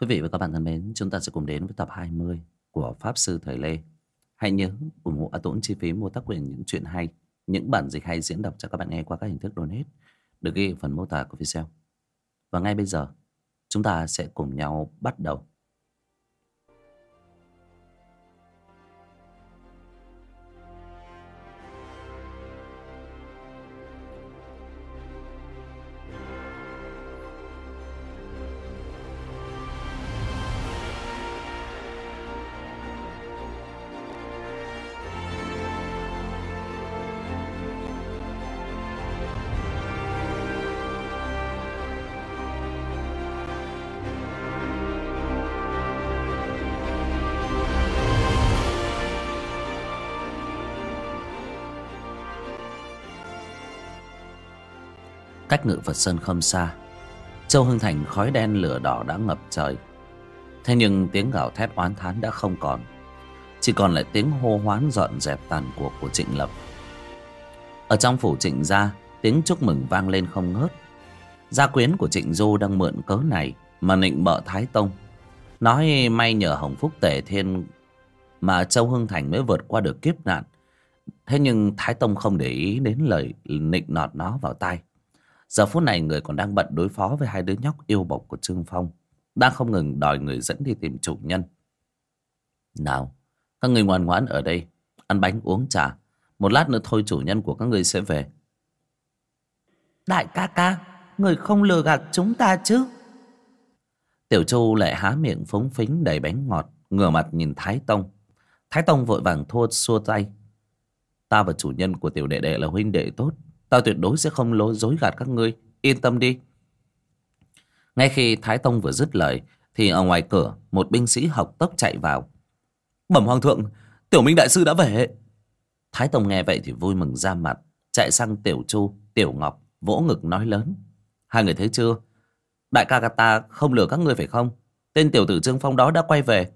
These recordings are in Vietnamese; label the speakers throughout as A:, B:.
A: Quý vị và các bạn thân mến, chúng ta sẽ cùng đến với tập 20 của Pháp Sư Thời Lê. Hãy nhớ ủng hộ A Tốn chi phí mua tác quyền những chuyện hay, những bản dịch hay diễn đọc cho các bạn nghe qua các hình thức donate được ghi ở phần mô tả của video. Và ngay bây giờ, chúng ta sẽ cùng nhau bắt đầu. Cách ngự Phật Sơn không xa. Châu Hưng Thành khói đen lửa đỏ đã ngập trời. Thế nhưng tiếng gào thét oán thán đã không còn. Chỉ còn lại tiếng hô hoán dọn dẹp tàn cuộc của Trịnh Lập. Ở trong phủ Trịnh gia, Tiếng chúc mừng vang lên không ngớt. Gia quyến của Trịnh Du đang mượn cớ này Mà nịnh bợ Thái Tông. Nói may nhờ Hồng Phúc Tể Thiên Mà Châu Hưng Thành mới vượt qua được kiếp nạn. Thế nhưng Thái Tông không để ý đến lời nịnh nọt nó vào tai. Giờ phút này người còn đang bận đối phó với hai đứa nhóc yêu bộc của Trương Phong. Đang không ngừng đòi người dẫn đi tìm chủ nhân. Nào, các người ngoan ngoãn ở đây, ăn bánh uống trà. Một lát nữa thôi chủ nhân của các người sẽ về.
B: Đại ca ca, người không lừa gạt chúng ta chứ?
A: Tiểu Châu lại há miệng phóng phính đầy bánh ngọt, ngửa mặt nhìn Thái Tông. Thái Tông vội vàng thua xua tay. Ta và chủ nhân của tiểu đệ đệ là huynh đệ tốt. Tao tuyệt đối sẽ không lối dối gạt các ngươi. Yên tâm đi. Ngay khi Thái Tông vừa dứt lời Thì ở ngoài cửa Một binh sĩ học tốc chạy vào. Bẩm hoàng thượng Tiểu Minh Đại Sư đã về. Thái Tông nghe vậy thì vui mừng ra mặt Chạy sang Tiểu Chu, Tiểu Ngọc Vỗ ngực nói lớn. Hai người thấy chưa? Đại ca ta không lừa các ngươi phải không? Tên tiểu tử Trương Phong đó đã quay về.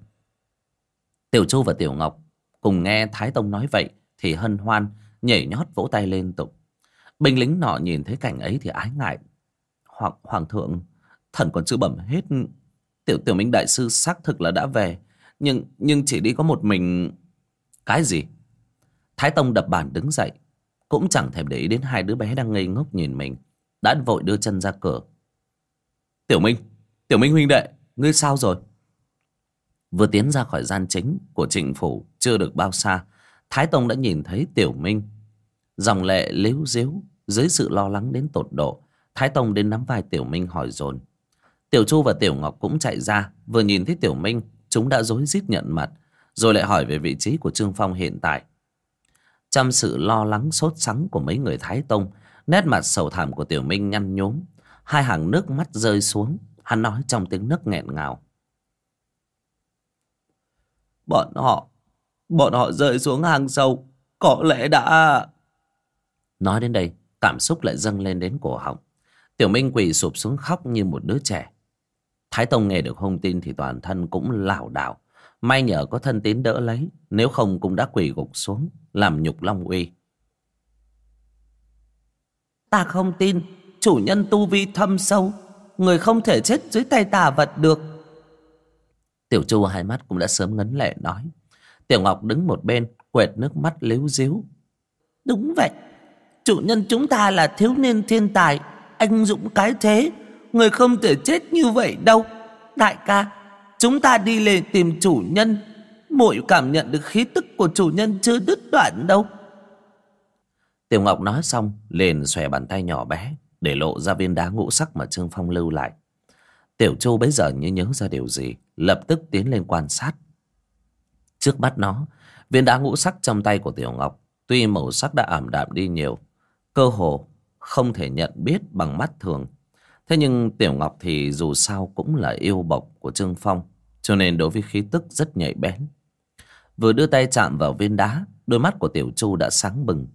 A: Tiểu Chu và Tiểu Ngọc Cùng nghe Thái Tông nói vậy Thì hân hoan Nhảy nhót vỗ tay liên tục. Binh lính nọ nhìn thấy cảnh ấy thì ái ngại. Hoàng, hoàng thượng, thần còn chưa bẩm hết. Tiểu tiểu minh đại sư xác thực là đã về. Nhưng nhưng chỉ đi có một mình... Cái gì? Thái Tông đập bàn đứng dậy. Cũng chẳng thèm để ý đến hai đứa bé đang ngây ngốc nhìn mình. Đã vội đưa chân ra cửa. Tiểu Minh, Tiểu Minh huynh đệ, ngươi sao rồi? Vừa tiến ra khỏi gian chính của trịnh phủ chưa được bao xa. Thái Tông đã nhìn thấy Tiểu Minh Dòng lệ líu díu dưới sự lo lắng đến tột độ. Thái Tông đến nắm vai Tiểu Minh hỏi dồn. Tiểu Chu và Tiểu Ngọc cũng chạy ra. Vừa nhìn thấy Tiểu Minh, chúng đã rối rít nhận mặt. Rồi lại hỏi về vị trí của Trương Phong hiện tại. Trong sự lo lắng sốt sắng của mấy người Thái Tông, nét mặt sầu thảm của Tiểu Minh nhăn nhốm. Hai hàng nước mắt rơi xuống. Hắn nói trong tiếng nấc nghẹn ngào.
B: Bọn họ, bọn họ rơi xuống hang sâu. Có lẽ đã...
A: Nói đến đây Cảm xúc lại dâng lên đến cổ họng. Tiểu Minh quỳ sụp xuống khóc như một đứa trẻ. Thái Tông nghe được hung tin Thì toàn thân cũng lảo đảo. May nhờ có thân tín đỡ lấy Nếu không cũng đã quỳ gục xuống Làm nhục Long Uy.
B: Ta không tin Chủ nhân tu vi thâm sâu Người không thể chết dưới tay tà vật được.
A: Tiểu Chu hai mắt cũng đã sớm ngấn lệ nói. Tiểu Ngọc đứng một bên Quẹt nước mắt líu díu.
B: Đúng vậy Chủ nhân chúng ta là thiếu niên thiên tài, Anh dũng cái thế. Người không thể chết như vậy đâu. Đại ca, Chúng ta đi lên tìm chủ nhân. Muội cảm nhận được khí tức của chủ nhân chưa đứt đoạn đâu.
A: Tiểu Ngọc nói xong, liền xòe bàn tay nhỏ bé, Để lộ ra viên đá ngũ sắc mà Trương Phong lưu lại. Tiểu Châu bấy giờ như nhớ ra điều gì, Lập tức tiến lên quan sát. Trước mắt nó, Viên đá ngũ sắc trong tay của Tiểu Ngọc, Tuy màu sắc đã ảm đạm đi nhiều cơ hồ không thể nhận biết bằng mắt thường. Thế nhưng Tiểu Ngọc thì dù sao cũng là yêu bộc của Trương Phong, cho nên đối với khí tức rất nhạy bén. Vừa đưa tay chạm vào viên đá, đôi mắt của Tiểu Chu đã sáng bừng.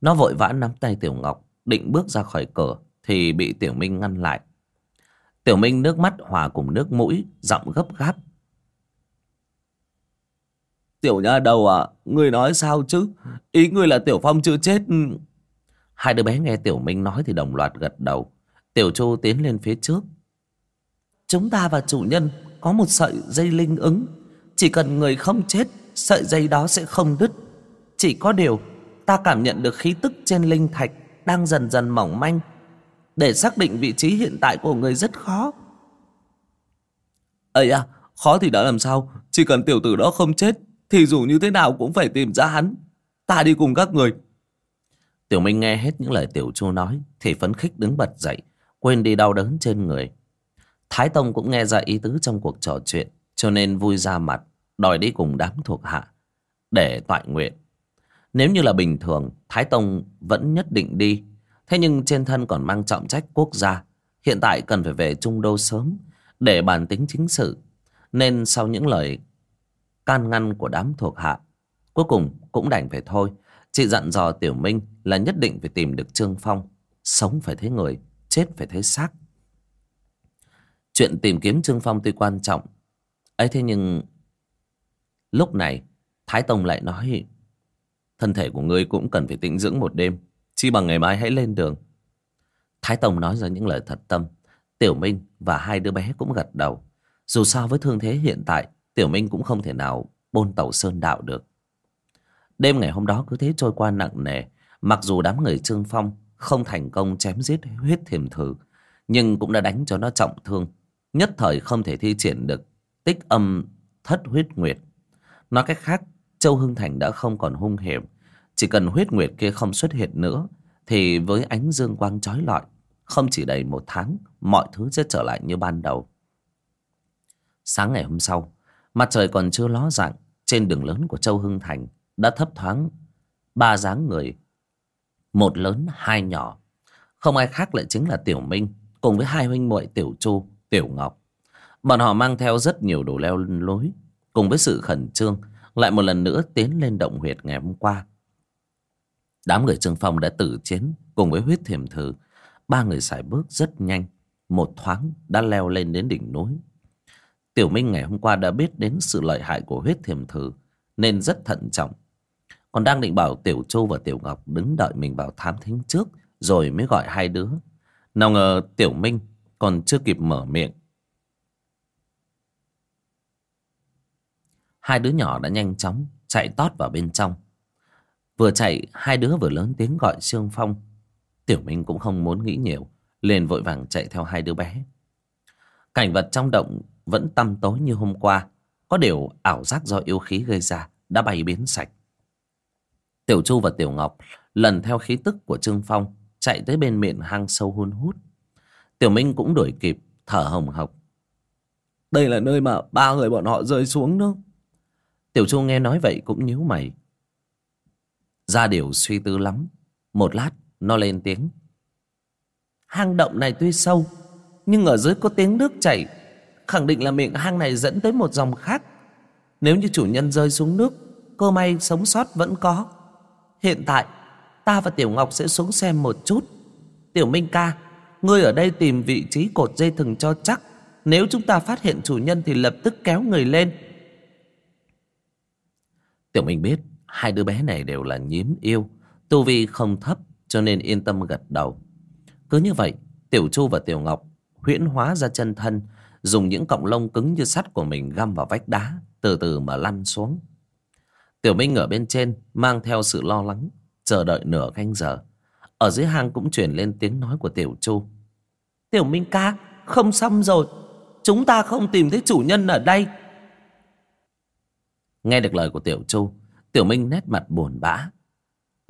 A: Nó vội vã nắm tay Tiểu Ngọc, định bước ra khỏi cửa, thì bị Tiểu Minh ngăn lại. Tiểu Minh nước mắt hòa cùng nước mũi, giọng gấp gáp.
B: Tiểu nha đầu à, người nói sao chứ? Ý người là Tiểu Phong chưa chết...
A: Hai đứa bé nghe Tiểu Minh nói thì đồng loạt gật đầu. Tiểu Chu tiến lên phía trước.
B: Chúng ta và chủ nhân có một sợi dây linh ứng. Chỉ cần người không chết, Sợi dây đó sẽ không đứt. Chỉ có điều, Ta cảm nhận được khí tức trên linh thạch Đang dần dần mỏng manh. Để xác định vị trí hiện tại của người rất khó.
A: Ây à khó thì đã làm sao? Chỉ cần tiểu tử đó không chết, thì dù như thế nào cũng phải tìm ra hắn. Ta đi cùng các người tiểu minh nghe hết những lời tiểu chu nói, thì phấn khích đứng bật dậy, quên đi đau đớn trên người. Thái tông cũng nghe ra ý tứ trong cuộc trò chuyện, cho nên vui ra mặt, đòi đi cùng đám thuộc hạ, để toại nguyện. Nếu như là bình thường, thái tông vẫn nhất định đi. Thế nhưng trên thân còn mang trọng trách quốc gia, hiện tại cần phải về trung đô sớm, để bàn tính chính sự. Nên sau những lời can ngăn của đám thuộc hạ, cuối cùng cũng đành phải thôi chị dặn dò tiểu minh là nhất định phải tìm được trương phong. Sống phải thấy người chết phải thấy xác. Chuyện tìm kiếm trương phong tuy quan trọng. Ấy thế nhưng lúc này thái tông lại nói thân thể của ngươi cũng cần phải tĩnh dưỡng một đêm chi bằng ngày mai hãy lên đường. Thái tông nói ra những lời thật tâm. Tiểu Minh và hai đứa bé cũng gật đầu. Dù sao với thương thế hiện tại, Tiểu Minh cũng không thể nào bôn tàu sơn đạo được. Đêm ngày hôm đó cứ thế trôi qua nặng nề. Mặc dù đám người Trương Phong không thành công chém giết huyết thiềm thử, nhưng cũng đã đánh cho nó trọng thương. Nhất thời không thể thi triển được tích âm thất huyết nguyệt. Nói cách khác, Châu Hưng Thành đã không còn hung hiểm. Chỉ cần huyết nguyệt kia không xuất hiện nữa, thì với ánh dương quang trói lọi, không chỉ đầy một tháng, mọi thứ sẽ trở lại như ban đầu. Sáng ngày hôm sau, mặt trời còn chưa ló dạng, trên đường lớn của Châu Hưng Thành đã thấp thoáng ba dáng người. Một lớn, hai nhỏ. Không ai khác lại chính là Tiểu Minh, cùng với hai huynh muội Tiểu Chu, Tiểu Ngọc. Bọn họ mang theo rất nhiều đồ leo lối, cùng với sự khẩn trương, lại một lần nữa tiến lên động huyệt ngày hôm qua. Đám người Trương Phong đã tử chiến cùng với huyết thiểm thử, Ba người xài bước rất nhanh Một thoáng đã leo lên đến đỉnh núi Tiểu Minh ngày hôm qua đã biết đến sự lợi hại của huyết thiểm thử Nên rất thận trọng còn đang định bảo Tiểu Châu và Tiểu Ngọc đứng đợi mình vào thám thính trước, Rồi mới gọi hai đứa. Nào ngờ Tiểu Minh còn chưa kịp mở miệng. Hai đứa nhỏ đã nhanh chóng chạy tót vào bên trong. Vừa chạy, hai đứa vừa lớn tiếng gọi Sương Phong. Tiểu Minh cũng không muốn nghĩ nhiều, liền vội vàng chạy theo hai đứa bé. Cảnh vật trong động Vẫn tăm tối như hôm qua, Có điều ảo giác do yêu khí gây ra Đã bay biến sạch. Tiểu Chu và Tiểu Ngọc Lần theo khí tức của Trương Phong Chạy tới bên miệng hang sâu hun hút. Tiểu Minh cũng đuổi kịp Thở hồng hộc. Đây là nơi mà ba người bọn họ rơi xuống đó. Tiểu Chu nghe nói vậy cũng nhíu mày. Ra điều suy tư lắm. Một lát nó lên tiếng. Hang động này tuy sâu Nhưng ở dưới có tiếng nước chảy. Khẳng định là miệng hang này dẫn tới một dòng khác. Nếu như chủ nhân rơi xuống nước Cơ may sống sót vẫn có Hiện tại Ta và Tiểu Ngọc sẽ xuống xem một chút Tiểu Minh ca Ngươi ở đây tìm vị trí cột dây thừng cho chắc Nếu chúng ta phát hiện chủ nhân Thì lập tức kéo người lên Tiểu Minh biết Hai đứa bé này đều là nhiếm yêu Tu vi không thấp cho nên yên tâm gật đầu. Cứ như vậy, Tiểu Chu và Tiểu Ngọc huyễn hóa ra chân thân, dùng những cọng lông cứng như sắt của mình găm vào vách đá, từ từ mà lăn xuống. Tiểu Minh ở bên trên, mang theo sự lo lắng, chờ đợi nửa canh giờ. Ở dưới hang cũng truyền lên tiếng nói của Tiểu Chu. Tiểu Minh ca, không xong rồi. Chúng ta không tìm thấy chủ nhân ở đây. Nghe được lời của Tiểu Chu, Tiểu Minh nét mặt buồn bã,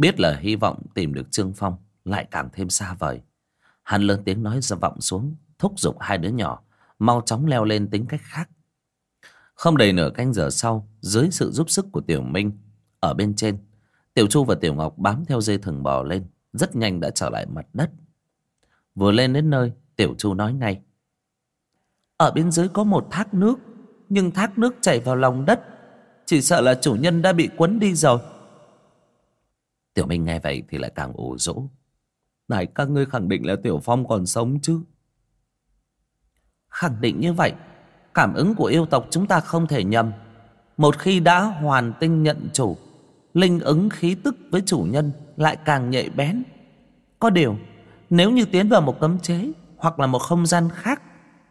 A: Biết là hy vọng tìm được Trương Phong lại càng thêm xa vời. Hắn lớn tiếng nói ra vọng xuống, thúc giục hai đứa nhỏ, mau chóng leo lên tính cách khác. Không đầy nửa canh giờ sau, dưới sự giúp sức của Tiểu Minh, ở bên trên, Tiểu Chu và Tiểu Ngọc bám theo dây thừng bò lên, rất nhanh đã trở lại mặt đất. Vừa lên đến nơi, Tiểu Chu nói ngay. Ở bên dưới có một thác nước, nhưng thác nước chảy vào lòng đất. Chỉ sợ là chủ nhân đã bị quấn đi rồi. Tiểu Minh nghe vậy thì lại càng ủ rũ. Này các ngươi khẳng định là Tiểu Phong còn sống chứ? Khẳng định như vậy, cảm ứng của yêu tộc chúng ta không thể nhầm. Một khi đã hoàn tinh nhận chủ, linh ứng khí tức với chủ nhân lại càng nhạy bén. Có điều, nếu như tiến vào một cấm chế hoặc là một không gian khác,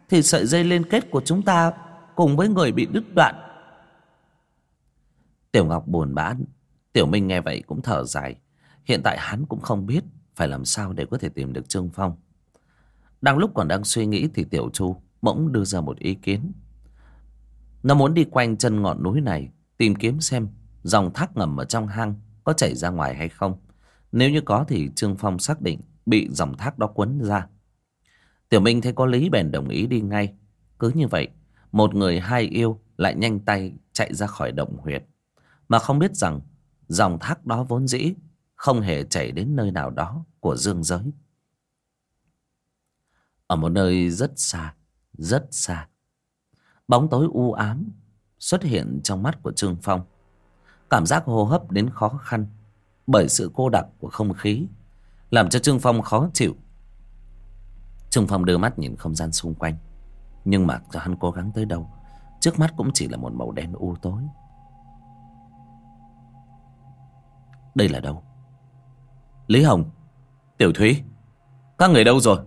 A: thì sợi dây liên kết của chúng ta
B: cùng với người bị đứt đoạn.
A: Tiểu Ngọc buồn bã. Tiểu Minh nghe vậy cũng thở dài. Hiện tại hắn cũng không biết phải làm sao để có thể tìm được Trương Phong. Đang lúc còn đang suy nghĩ thì Tiểu Chu bỗng đưa ra một ý kiến. Nó muốn đi quanh chân ngọn núi này tìm kiếm xem dòng thác ngầm ở trong hang có chảy ra ngoài hay không. Nếu như có thì Trương Phong xác định bị dòng thác đó cuốn ra. Tiểu Minh thấy có lý bèn đồng ý đi ngay. Cứ như vậy, một người hai yêu lại nhanh tay chạy ra khỏi động huyệt. Mà không biết rằng dòng thác đó vốn dĩ không hề chảy đến nơi nào đó của dương giới. Ở một nơi rất xa, rất xa. Bóng tối u ám xuất hiện trong mắt của Trương Phong. Cảm giác hô hấp đến khó khăn bởi sự cô đặc của không khí làm cho Trương Phong khó chịu. Trương Phong đưa mắt nhìn không gian xung quanh. Nhưng mà cho hắn cố gắng tới đâu, trước mắt cũng chỉ là một màu đen u tối. Đây là đâu? Lý Hồng, Tiểu Thúy, các người đâu rồi?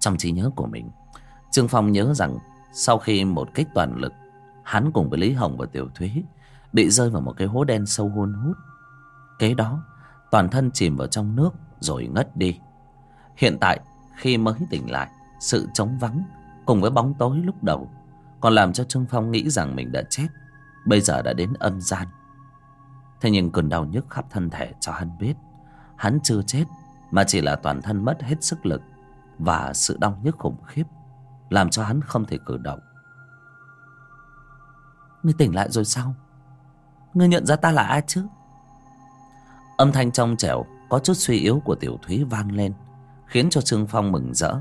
A: Trong trí nhớ của mình, Trương Phong nhớ rằng sau khi một kích toàn lực, hắn cùng với Lý Hồng và Tiểu Thúy bị rơi vào một cái hố đen sâu hun hút. Kế đó, toàn thân chìm vào trong nước rồi ngất đi. Hiện tại, khi mới tỉnh lại, sự trống vắng cùng với bóng tối lúc đầu còn làm cho Trương Phong nghĩ rằng mình đã chết, bây giờ đã đến âm gian. Thế nhưng cơn đau nhức khắp thân thể cho hắn biết, hắn chưa chết mà chỉ là toàn thân mất hết sức lực và sự đau nhức khủng khiếp làm cho hắn không thể cử động.
B: Ngươi tỉnh lại rồi sao? Ngươi nhận ra ta là ai chứ?
A: Âm thanh trong trẻo có chút suy yếu của tiểu thúy vang lên khiến cho Trương Phong mừng rỡ.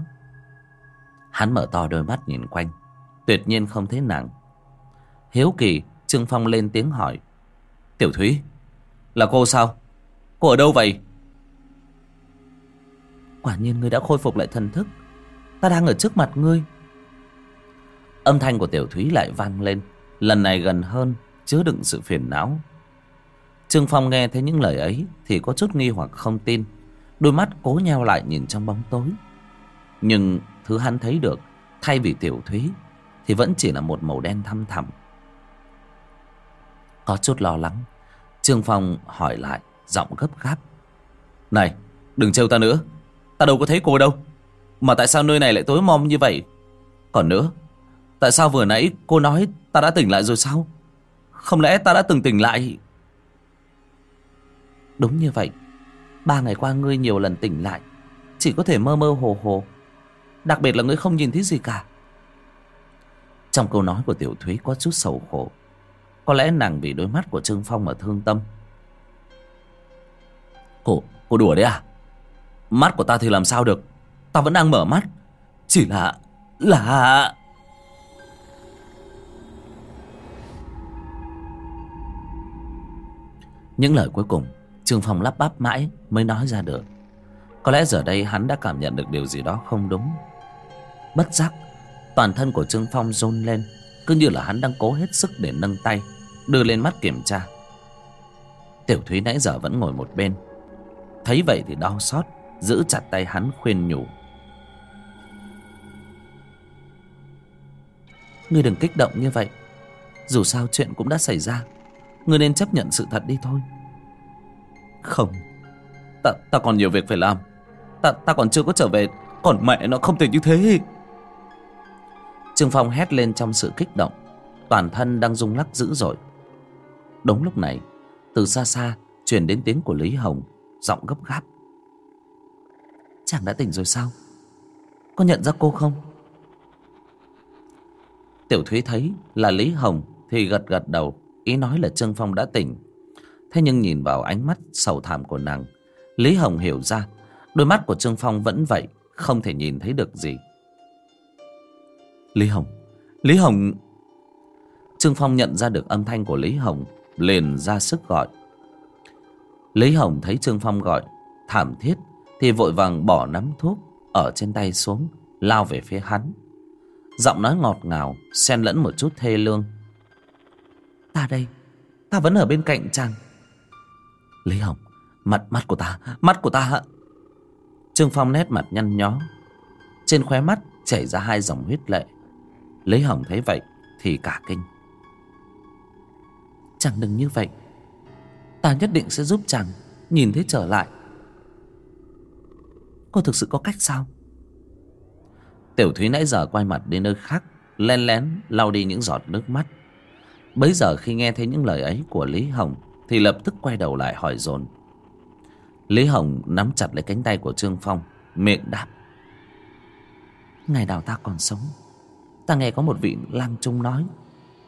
A: Hắn mở to đôi mắt nhìn quanh, tuyệt nhiên không thấy nàng. Hiếu kỳ, Trương Phong lên tiếng hỏi. Tiểu Thúy, là cô sao? Cô ở đâu vậy?
B: Quả nhiên ngươi đã khôi phục lại thần thức. Ta đang ở trước mặt ngươi.
A: Âm thanh của Tiểu Thúy lại vang lên, lần này gần hơn, chứa đựng sự phiền não. Trương Phong nghe thấy những lời ấy thì có chút nghi hoặc không tin. Đôi mắt cố nheo lại nhìn trong bóng tối. Nhưng thứ hắn thấy được, thay vì Tiểu Thúy, thì vẫn chỉ là một màu đen thăm thẳm. Có chút lo lắng, Trương Phong hỏi lại, giọng gấp gáp. Này, đừng trêu ta nữa. Ta đâu có thấy cô đâu. Mà tại sao nơi này lại tối mom như vậy? Còn nữa, tại sao vừa nãy cô nói ta đã tỉnh lại rồi sao? Không lẽ ta đã từng tỉnh lại?
B: Đúng như vậy. Ba ngày qua ngươi nhiều lần tỉnh lại. Chỉ có thể mơ mơ hồ hồ. Đặc biệt là ngươi không nhìn thấy gì cả.
A: Trong câu nói của Tiểu Thúy có chút sầu khổ. Có lẽ nàng vì đôi mắt của Trương Phong mà thương tâm. Cô, cô đùa đấy à? Mắt của ta thì làm sao được? Ta vẫn đang mở mắt. Chỉ là... là... Những lời cuối cùng Trương Phong lắp bắp mãi mới nói ra được. Có lẽ giờ đây hắn đã cảm nhận được điều gì đó không đúng. Bất giác, Toàn thân của Trương Phong rôn lên, Cứ như là hắn đang cố hết sức để nâng tay, Đưa lên mắt kiểm tra. Tiểu Thúy nãy giờ vẫn ngồi một bên. Thấy vậy thì đau xót, Giữ chặt tay hắn khuyên nhủ.
B: Ngươi đừng kích động như vậy. Dù sao chuyện cũng đã xảy ra. Ngươi nên chấp nhận sự thật đi thôi.
A: Không. Ta, ta còn nhiều việc phải làm. Ta, ta còn chưa có trở về Còn mẹ nó không thể như thế. Trương Phong hét lên trong sự kích động. Toàn thân đang rung lắc dữ dội. Đúng lúc này Từ xa xa truyền đến tiếng của Lý Hồng Giọng gấp gáp.
B: Chàng đã tỉnh rồi sao? Có nhận ra cô không?
A: Tiểu Thúy thấy là Lý Hồng Thì gật gật đầu Ý nói là Trương Phong đã tỉnh. Thế nhưng nhìn vào ánh mắt sầu thảm của nàng, Lý Hồng hiểu ra, Đôi mắt của Trương Phong vẫn vậy, Không thể nhìn thấy được gì. Lý Hồng Lý Hồng! Trương Phong nhận ra được âm thanh của Lý Hồng, Liền ra sức gọi. Lý Hồng thấy Trương Phong gọi, Thảm thiết, Thì vội vàng bỏ nắm thuốc, Ở trên tay xuống, Lao về phía hắn. Giọng nói ngọt ngào, Xen lẫn một chút thê lương.
B: Ta đây. Ta vẫn ở bên cạnh chàng.
A: Lý Hồng, Mặt, mắt của ta, Mắt của ta Trương Phong nét mặt nhăn nhó. Trên khóe mắt chảy ra hai dòng huyết lệ. Lý Hồng thấy vậy thì cả kinh.
B: Chàng đừng như vậy. Ta nhất định sẽ giúp chàng Nhìn thấy trở lại. Cô thực sự có cách sao?
A: Tiểu Thúy nãy giờ quay mặt đến nơi khác Len lén lau đi những giọt nước mắt. Bấy giờ khi nghe thấy những lời ấy của Lý Hồng, Thì lập tức quay đầu lại hỏi dồn. Lý Hồng nắm chặt lấy cánh tay của Trương Phong, Miệng đáp.
B: Ngày nào ta còn sống, Ta nghe có một vị lang trung nói,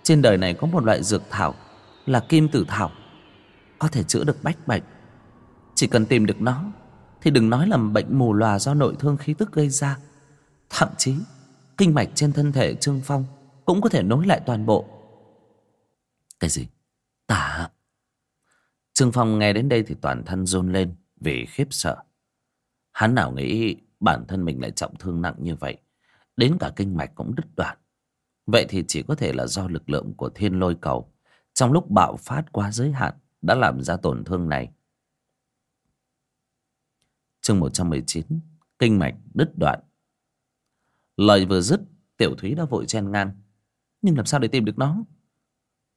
B: Trên đời này có một loại dược thảo Là kim tử thảo, Có thể chữa được bách bệnh. Chỉ cần tìm được nó, Thì đừng nói là bệnh mù lòa do nội thương khí tức gây ra. Thậm chí, Kinh mạch trên thân thể Trương Phong Cũng có thể nối lại toàn bộ.
A: Cái gì? Tả. Trương Phong nghe đến đây thì toàn thân run lên Vì khiếp sợ. Hắn nào nghĩ bản thân mình lại trọng thương nặng như vậy, Đến cả kinh mạch cũng đứt đoạn. Vậy thì chỉ có thể là do lực lượng của thiên lôi cầu Trong lúc bạo phát quá giới hạn Đã làm ra tổn thương này. Chương 119 Kinh mạch đứt đoạn. Lời vừa dứt, Tiểu Thúy đã vội chen ngang.
B: Nhưng làm sao để tìm được nó?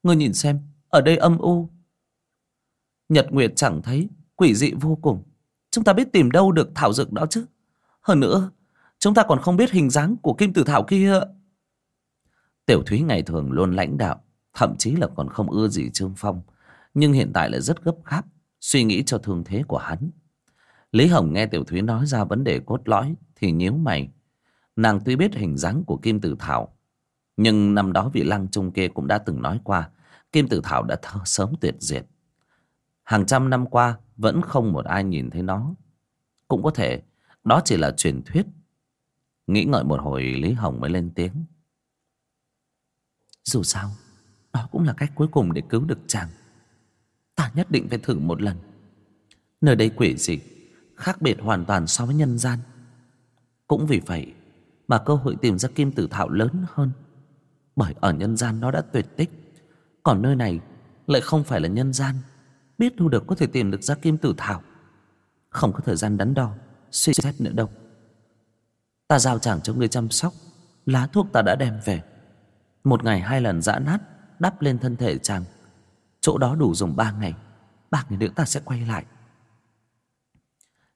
B: Ngươi nhìn xem, Ở đây âm u. Nhật Nguyệt chẳng thấy, Quỷ dị vô cùng. Chúng ta biết tìm đâu được thảo dược đó chứ. Hơn nữa, Chúng ta còn không biết hình dáng của kim tử thảo kia.
A: Tiểu Thúy ngày thường luôn lãnh đạo, Thậm chí là còn không ưa gì Trương Phong, Nhưng hiện tại lại rất gấp gáp, Suy nghĩ cho thương thế của hắn. Lý Hồng nghe Tiểu Thúy nói ra vấn đề cốt lõi, Thì nhíu mày. Nàng tuy biết hình dáng của Kim Tử Thảo nhưng năm đó vị lăng trung kia cũng đã từng nói qua, Kim Tử Thảo đã thơ sớm tuyệt diệt. Hàng trăm năm qua, Vẫn không một ai nhìn thấy nó. Cũng có thể, Đó chỉ là truyền thuyết. Nghĩ ngợi một hồi, Lý Hồng mới lên tiếng.
B: Dù sao, Đó cũng là cách cuối cùng để cứu được chàng. Ta nhất định phải thử một lần. Nơi đây quỷ dị, Khác biệt hoàn toàn so với nhân gian. Cũng vì vậy Mà cơ hội tìm ra kim tử thảo lớn hơn. Bởi ở nhân gian nó đã tuyệt tích. Còn nơi này Lại không phải là nhân gian. Biết đâu được có thể tìm được ra kim tử thảo. Không có thời gian đắn đo, Suy xét nữa đâu. Ta giao chàng cho người chăm sóc. Lá thuốc ta đã đem về. Một ngày hai lần giã nát, Đắp lên thân thể chàng. Chỗ đó đủ dùng ba ngày. Ba ngày nữa ta sẽ quay lại.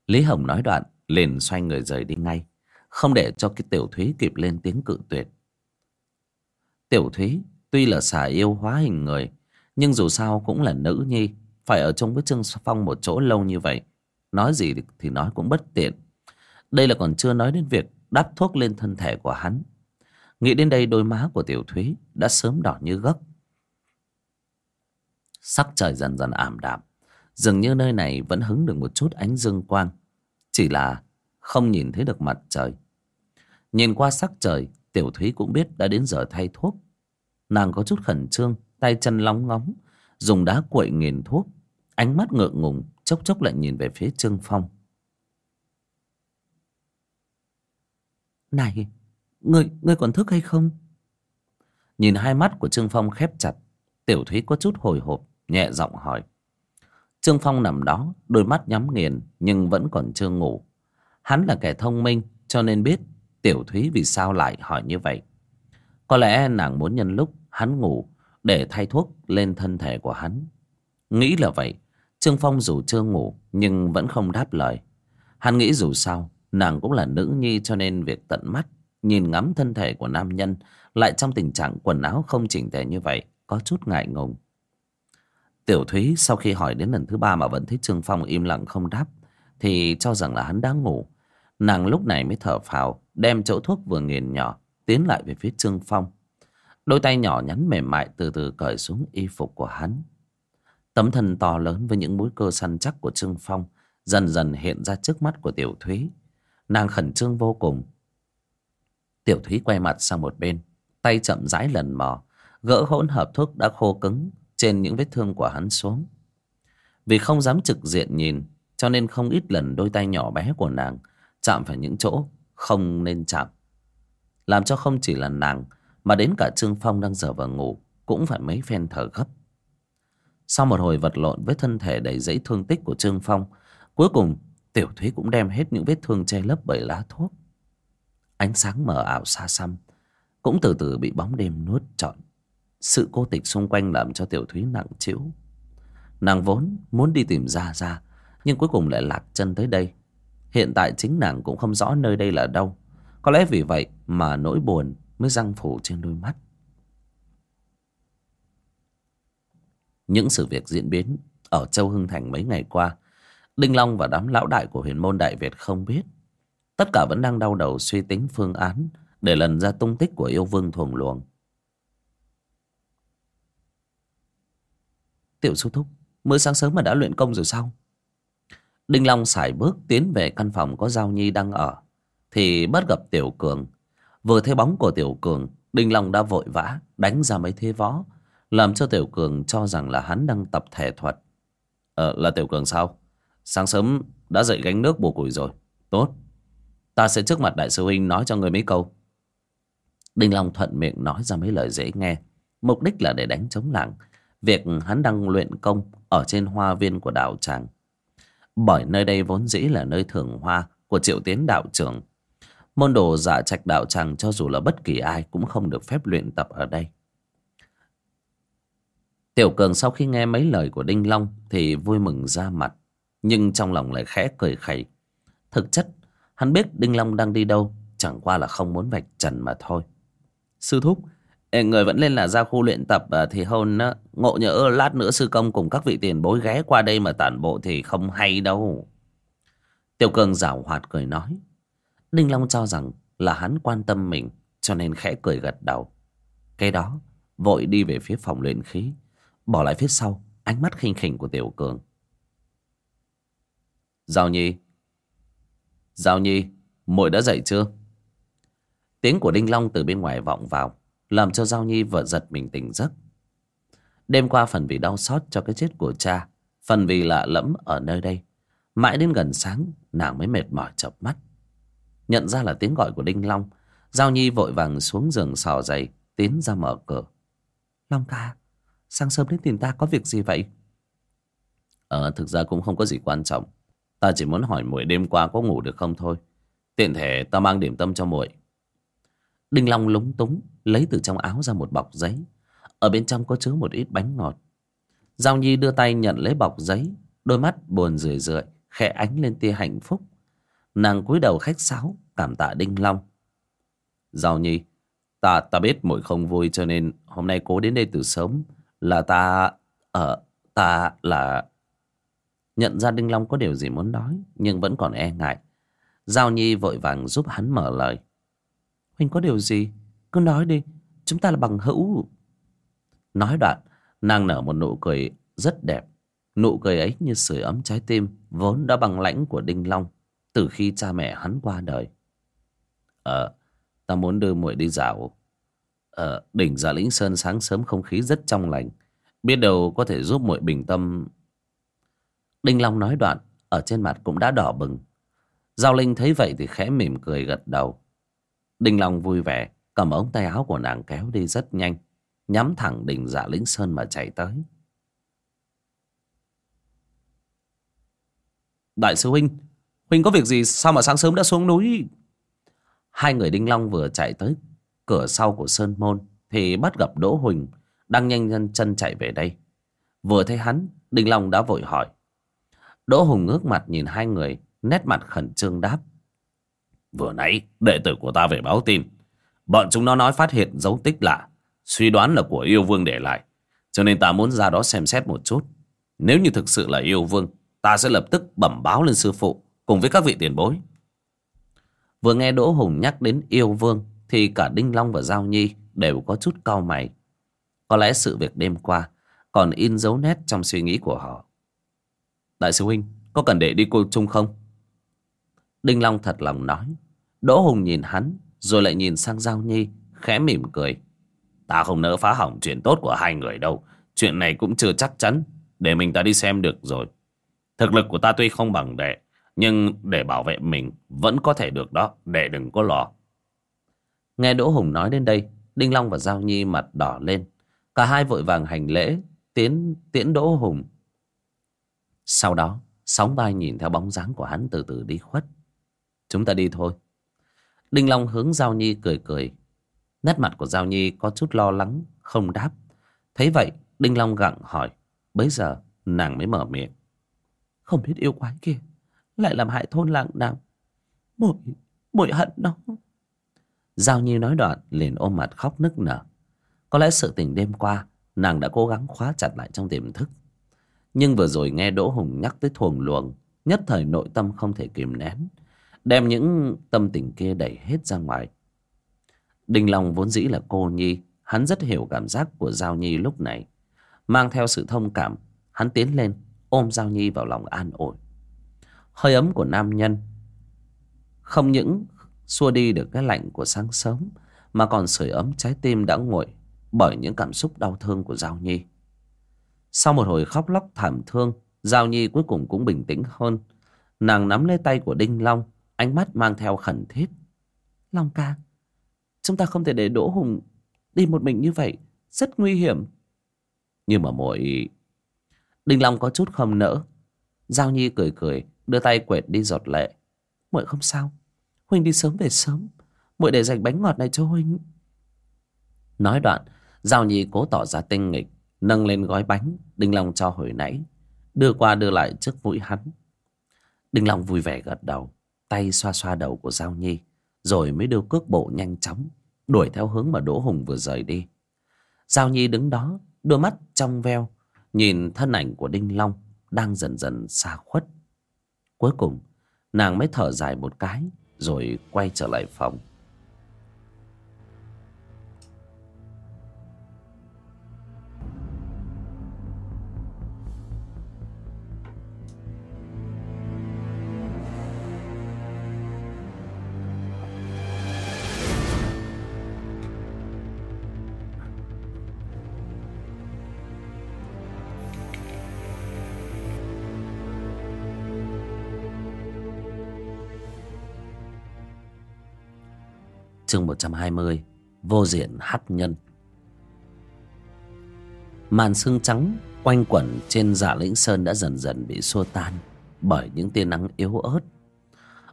A: Lý Hồng nói đoạn, liền xoay người rời đi ngay. Không để cho cái tiểu thúy kịp lên tiếng cự tuyệt. Tiểu thúy tuy là xả yêu hóa hình người Nhưng dù sao cũng là nữ nhi Phải ở chung với Trương Phong một chỗ lâu như vậy Nói gì thì nói cũng bất tiện Đây là còn chưa nói đến việc đắp thuốc lên thân thể của hắn. Nghĩ đến đây đôi má của Tiểu Thúy đã sớm đỏ như gấc. Sắc trời dần dần ảm đạm. Dường như nơi này vẫn hứng được một chút ánh dương quang. Chỉ là không nhìn thấy được mặt trời. Nhìn qua sắc trời, Tiểu Thúy cũng biết đã đến giờ thay thuốc. Nàng có chút khẩn trương, tay chân lóng ngóng, dùng đá quậy nghiền thuốc. Ánh mắt ngượng ngùng, chốc chốc lại nhìn về phía Trương Phong.
B: Này, ngươi, ngươi còn thức hay không?
A: Nhìn hai mắt của Trương Phong khép chặt, Tiểu Thúy có chút hồi hộp, nhẹ giọng hỏi. Trương Phong nằm đó, đôi mắt nhắm nghiền nhưng vẫn còn chưa ngủ. Hắn là kẻ thông minh cho nên biết Tiểu Thúy vì sao lại hỏi như vậy. Có lẽ nàng muốn nhân lúc hắn ngủ để thay thuốc lên thân thể của hắn. Nghĩ là vậy, Trương Phong dù chưa ngủ nhưng vẫn không đáp lời. Hắn nghĩ dù sao Nàng cũng là nữ nhi cho nên việc tận mắt Nhìn ngắm thân thể của nam nhân Lại trong tình trạng quần áo không chỉnh tề như vậy Có chút ngại ngùng Tiểu Thúy sau khi hỏi đến lần thứ ba Mà vẫn thấy Trương Phong im lặng không đáp Thì cho rằng là hắn đang ngủ Nàng lúc này mới thở phào Đem chỗ thuốc vừa nghiền nhỏ, Tiến lại về phía Trương Phong. Đôi tay nhỏ nhắn mềm mại từ từ cởi xuống y phục của hắn. Tấm thân to lớn với những mũi cơ săn chắc của Trương Phong Dần dần hiện ra trước mắt của Tiểu Thúy. Nàng khẩn trương vô cùng. Tiểu Thúy quay mặt sang một bên, Tay chậm rãi lần mò, Gỡ hỗn hợp thuốc đã khô cứng Trên những vết thương của hắn xuống. Vì không dám trực diện nhìn, Cho nên không ít lần đôi tay nhỏ bé của nàng Chạm phải những chỗ không nên chạm Làm cho không chỉ là nàng, Mà đến cả Trương Phong đang dở vào ngủ Cũng phải mấy phen thở gấp Sau một hồi vật lộn với thân thể đầy dẫy thương tích của Trương Phong, Cuối cùng Tiểu Thúy cũng đem hết những vết thương che lấp bởi lá thuốc. Ánh sáng mờ ảo xa xăm. cũng từ từ bị bóng đêm nuốt trọn sự cô tịch xung quanh làm cho tiểu thúy nặng trĩu nàng vốn muốn đi tìm ra ra nhưng cuối cùng lại lạc chân tới đây hiện tại chính nàng cũng không rõ nơi đây là đâu. Có lẽ vì vậy mà nỗi buồn mới răng phủ trên đôi mắt. Những sự việc diễn biến ở châu hưng thành mấy ngày qua, đinh long và đám lão đại của huyền môn đại việt không biết. Tất cả vẫn đang đau đầu suy tính phương án để lần ra tung tích của yêu vương thuồng luồng. Tiểu sư thúc, mới sáng sớm mà đã luyện công rồi sao? Đinh long sải bước tiến về căn phòng có giao nhi đang ở. Thì bắt gặp tiểu cường. Vừa thấy bóng của tiểu cường, đinh long đã vội vã đánh ra mấy thế võ, làm cho tiểu cường cho rằng là hắn đang tập thể thuật. Ờ là tiểu cường sao? Sáng sớm đã dậy gánh nước bổ củi rồi. Tốt. Ta sẽ trước mặt đại sư huynh nói cho người mấy câu. Đinh long thuận miệng nói ra mấy lời dễ nghe. Mục đích là để đánh chống làng. Việc hắn đang luyện công ở trên hoa viên của đạo tràng bởi nơi đây vốn dĩ là nơi thường hoa của triệu tiến đạo trưởng môn đồ giả trạch đạo tràng cho dù là bất kỳ ai cũng không được phép luyện tập ở đây. Tiểu cường sau khi nghe mấy lời của đinh long thì vui mừng ra mặt, nhưng trong lòng lại khẽ cười khẩy. Thực chất, hắn biết đinh long đang đi đâu, chẳng qua là không muốn vạch trần mà thôi. Sư thúc người vẫn lên là ra khu luyện tập à, thì hôn ngộ nhỡ lát nữa sư công cùng các vị tiền bối ghé qua đây mà tản bộ thì không hay đâu. Tiểu cường giảo hoạt cười nói, đinh long cho rằng là hắn quan tâm mình, cho nên khẽ cười gật đầu. Cái đó, vội đi về phía phòng luyện khí, bỏ lại phía sau, ánh mắt khinh khỉnh của tiểu cường. Giao nhi? Giao nhi, muội đã dậy chưa? Tiếng của đinh long từ bên ngoài vọng vào làm cho giao nhi vợ giật mình tỉnh giấc. Đêm qua phần vì đau xót cho cái chết của cha, phần vì lạ lẫm ở nơi đây. Mãi đến gần sáng, nàng mới mệt mỏi chập mắt. Nhận ra là tiếng gọi của đinh long, giao nhi vội vàng xuống giường xò giày tiến ra mở cửa. Long ca, sáng sớm đến tìm ta có việc gì vậy? Ờ thực ra cũng không có gì quan trọng. Ta chỉ muốn hỏi muội đêm qua có ngủ được không thôi. Tiện thể ta mang điểm tâm cho muội đinh long lúng túng, lấy từ trong áo ra một bọc giấy. Ở bên trong có chứa một ít bánh ngọt. Giao nhi đưa tay nhận lấy bọc giấy, đôi mắt buồn rười rượi, khẽ ánh lên tia hạnh phúc. Nàng cúi đầu khách sáo, cảm tạ đinh long. Giao nhi, ta ta biết muội không vui cho nên hôm nay cố đến đây từ sớm, là ta ở ta là nhận ra đinh long có điều gì muốn nói, nhưng vẫn còn e ngại. Giao nhi vội vàng giúp hắn mở lời huynh có điều gì cứ nói đi chúng ta là bằng hữu nói đoạn nàng nở một nụ cười rất đẹp nụ cười ấy như sưởi ấm trái tim vốn đã bằng lãnh của đinh long từ khi cha mẹ hắn qua đời ờ ta muốn đưa muội đi dạo ở đỉnh giả Lĩnh Sơn sáng sớm không khí rất trong lành. Biết đâu có thể giúp muội bình tâm. Đinh Long nói đoạn, ở trên mặt cũng đã đỏ bừng. Giao Linh thấy vậy thì khẽ mỉm cười gật đầu. Đinh Long vui vẻ, cầm ống tay áo của nàng kéo đi rất nhanh, nhắm thẳng đỉnh Dạ Lĩnh Sơn mà chạy tới. Đại sư Huynh, Huynh có việc gì sao mà sáng sớm đã xuống núi? Hai người Đinh Long vừa chạy tới cửa sau của Sơn Môn thì bắt gặp Đỗ Huỳnh đang nhanh chân chân chạy về đây. Vừa thấy hắn, Đinh Long đã vội hỏi. Đỗ Hùng ngước mặt nhìn hai người, nét mặt khẩn trương đáp. Vừa nãy, đệ tử của ta về báo tin. Bọn chúng nó nói phát hiện dấu tích lạ, suy đoán là của yêu vương để lại. Cho nên ta muốn ra đó xem xét một chút. Nếu như thực sự là yêu vương, ta sẽ lập tức bẩm báo lên sư phụ cùng với các vị tiền bối. Vừa nghe Đỗ Hùng nhắc đến yêu vương thì cả Đinh Long và Giao Nhi đều có chút cau mày. Có lẽ sự việc đêm qua còn in dấu nét trong suy nghĩ của họ. Đại sư Huynh, có cần để đi cô chung không? Đinh Long thật lòng nói. Đỗ Hùng nhìn hắn, rồi lại nhìn sang Giao Nhi, khẽ mỉm cười. Ta không nỡ phá hỏng chuyện tốt của hai người đâu. Chuyện này cũng chưa chắc chắn. Để mình ta đi xem được rồi. Thực lực của ta tuy không bằng đệ, nhưng để bảo vệ mình vẫn có thể được đó. Đệ đừng có lo. Nghe Đỗ Hùng nói đến đây, Đinh Long và Giao Nhi mặt đỏ lên. Cả hai vội vàng hành lễ, tiến tiễn Đỗ Hùng. Sau đó, sóng vai nhìn theo bóng dáng của hắn từ từ đi khuất. Chúng ta đi thôi. Đinh Long hướng Giao Nhi cười cười. Nét mặt của Giao Nhi có chút lo lắng, không đáp. Thấy vậy, Đinh Long gặng hỏi. Bấy giờ, nàng mới mở miệng.
B: Không biết yêu quái kia, lại làm hại thôn làng nào. Muội, muội hận nó.
A: Giao Nhi nói đoạn, liền ôm mặt khóc nức nở. Có lẽ sự tình đêm qua, nàng đã cố gắng khóa chặt lại trong tiềm thức. Nhưng vừa rồi nghe Đỗ Hùng nhắc tới thuồng luồng, nhất thời nội tâm không thể kìm nén. Đem những tâm tình kia đẩy hết ra ngoài. Đinh Long vốn dĩ là cô Nhi, hắn rất hiểu cảm giác của Giao Nhi lúc này. Mang theo sự thông cảm, hắn tiến lên, ôm Giao Nhi vào lòng an ủi. Hơi ấm của nam nhân không những xua đi được cái lạnh của sáng sớm mà còn sưởi ấm trái tim đã nguội bởi những cảm xúc đau thương của Giao Nhi. Sau một hồi khóc lóc thảm thương, Giao Nhi cuối cùng cũng bình tĩnh hơn. Nàng nắm lấy tay của Đinh Long, ánh mắt mang theo khẩn thiết.
B: Long ca, chúng ta không thể để Đỗ Hùng đi một mình như vậy, rất nguy hiểm.
A: Nhưng mà muội Đinh Long có chút không nỡ. Giao Nhi cười cười, đưa tay quẹt đi giọt lệ.
B: Muội không sao, Huynh đi sớm về sớm, muội để dành bánh ngọt này cho Huynh.
A: Nói đoạn, Giao Nhi cố tỏ ra tinh nghịch, nâng lên gói bánh Đinh Long cho hồi nãy, đưa qua đưa lại trước mũi hắn. Đinh Long vui vẻ gật đầu, tay xoa xoa đầu của Giao Nhi, rồi mới đưa cước bộ nhanh chóng, đuổi theo hướng mà Đỗ Hùng vừa rời đi. Giao Nhi đứng đó, đôi mắt trong veo, nhìn thân ảnh của Đinh Long đang dần dần xa khuất. Cuối cùng, nàng mới thở dài một cái, rồi quay trở lại phòng. 120 Vô diện hắc nhân Màn sương trắng quanh quẩn trên dạ lĩnh sơn đã dần dần bị xua tan bởi những tia nắng yếu ớt.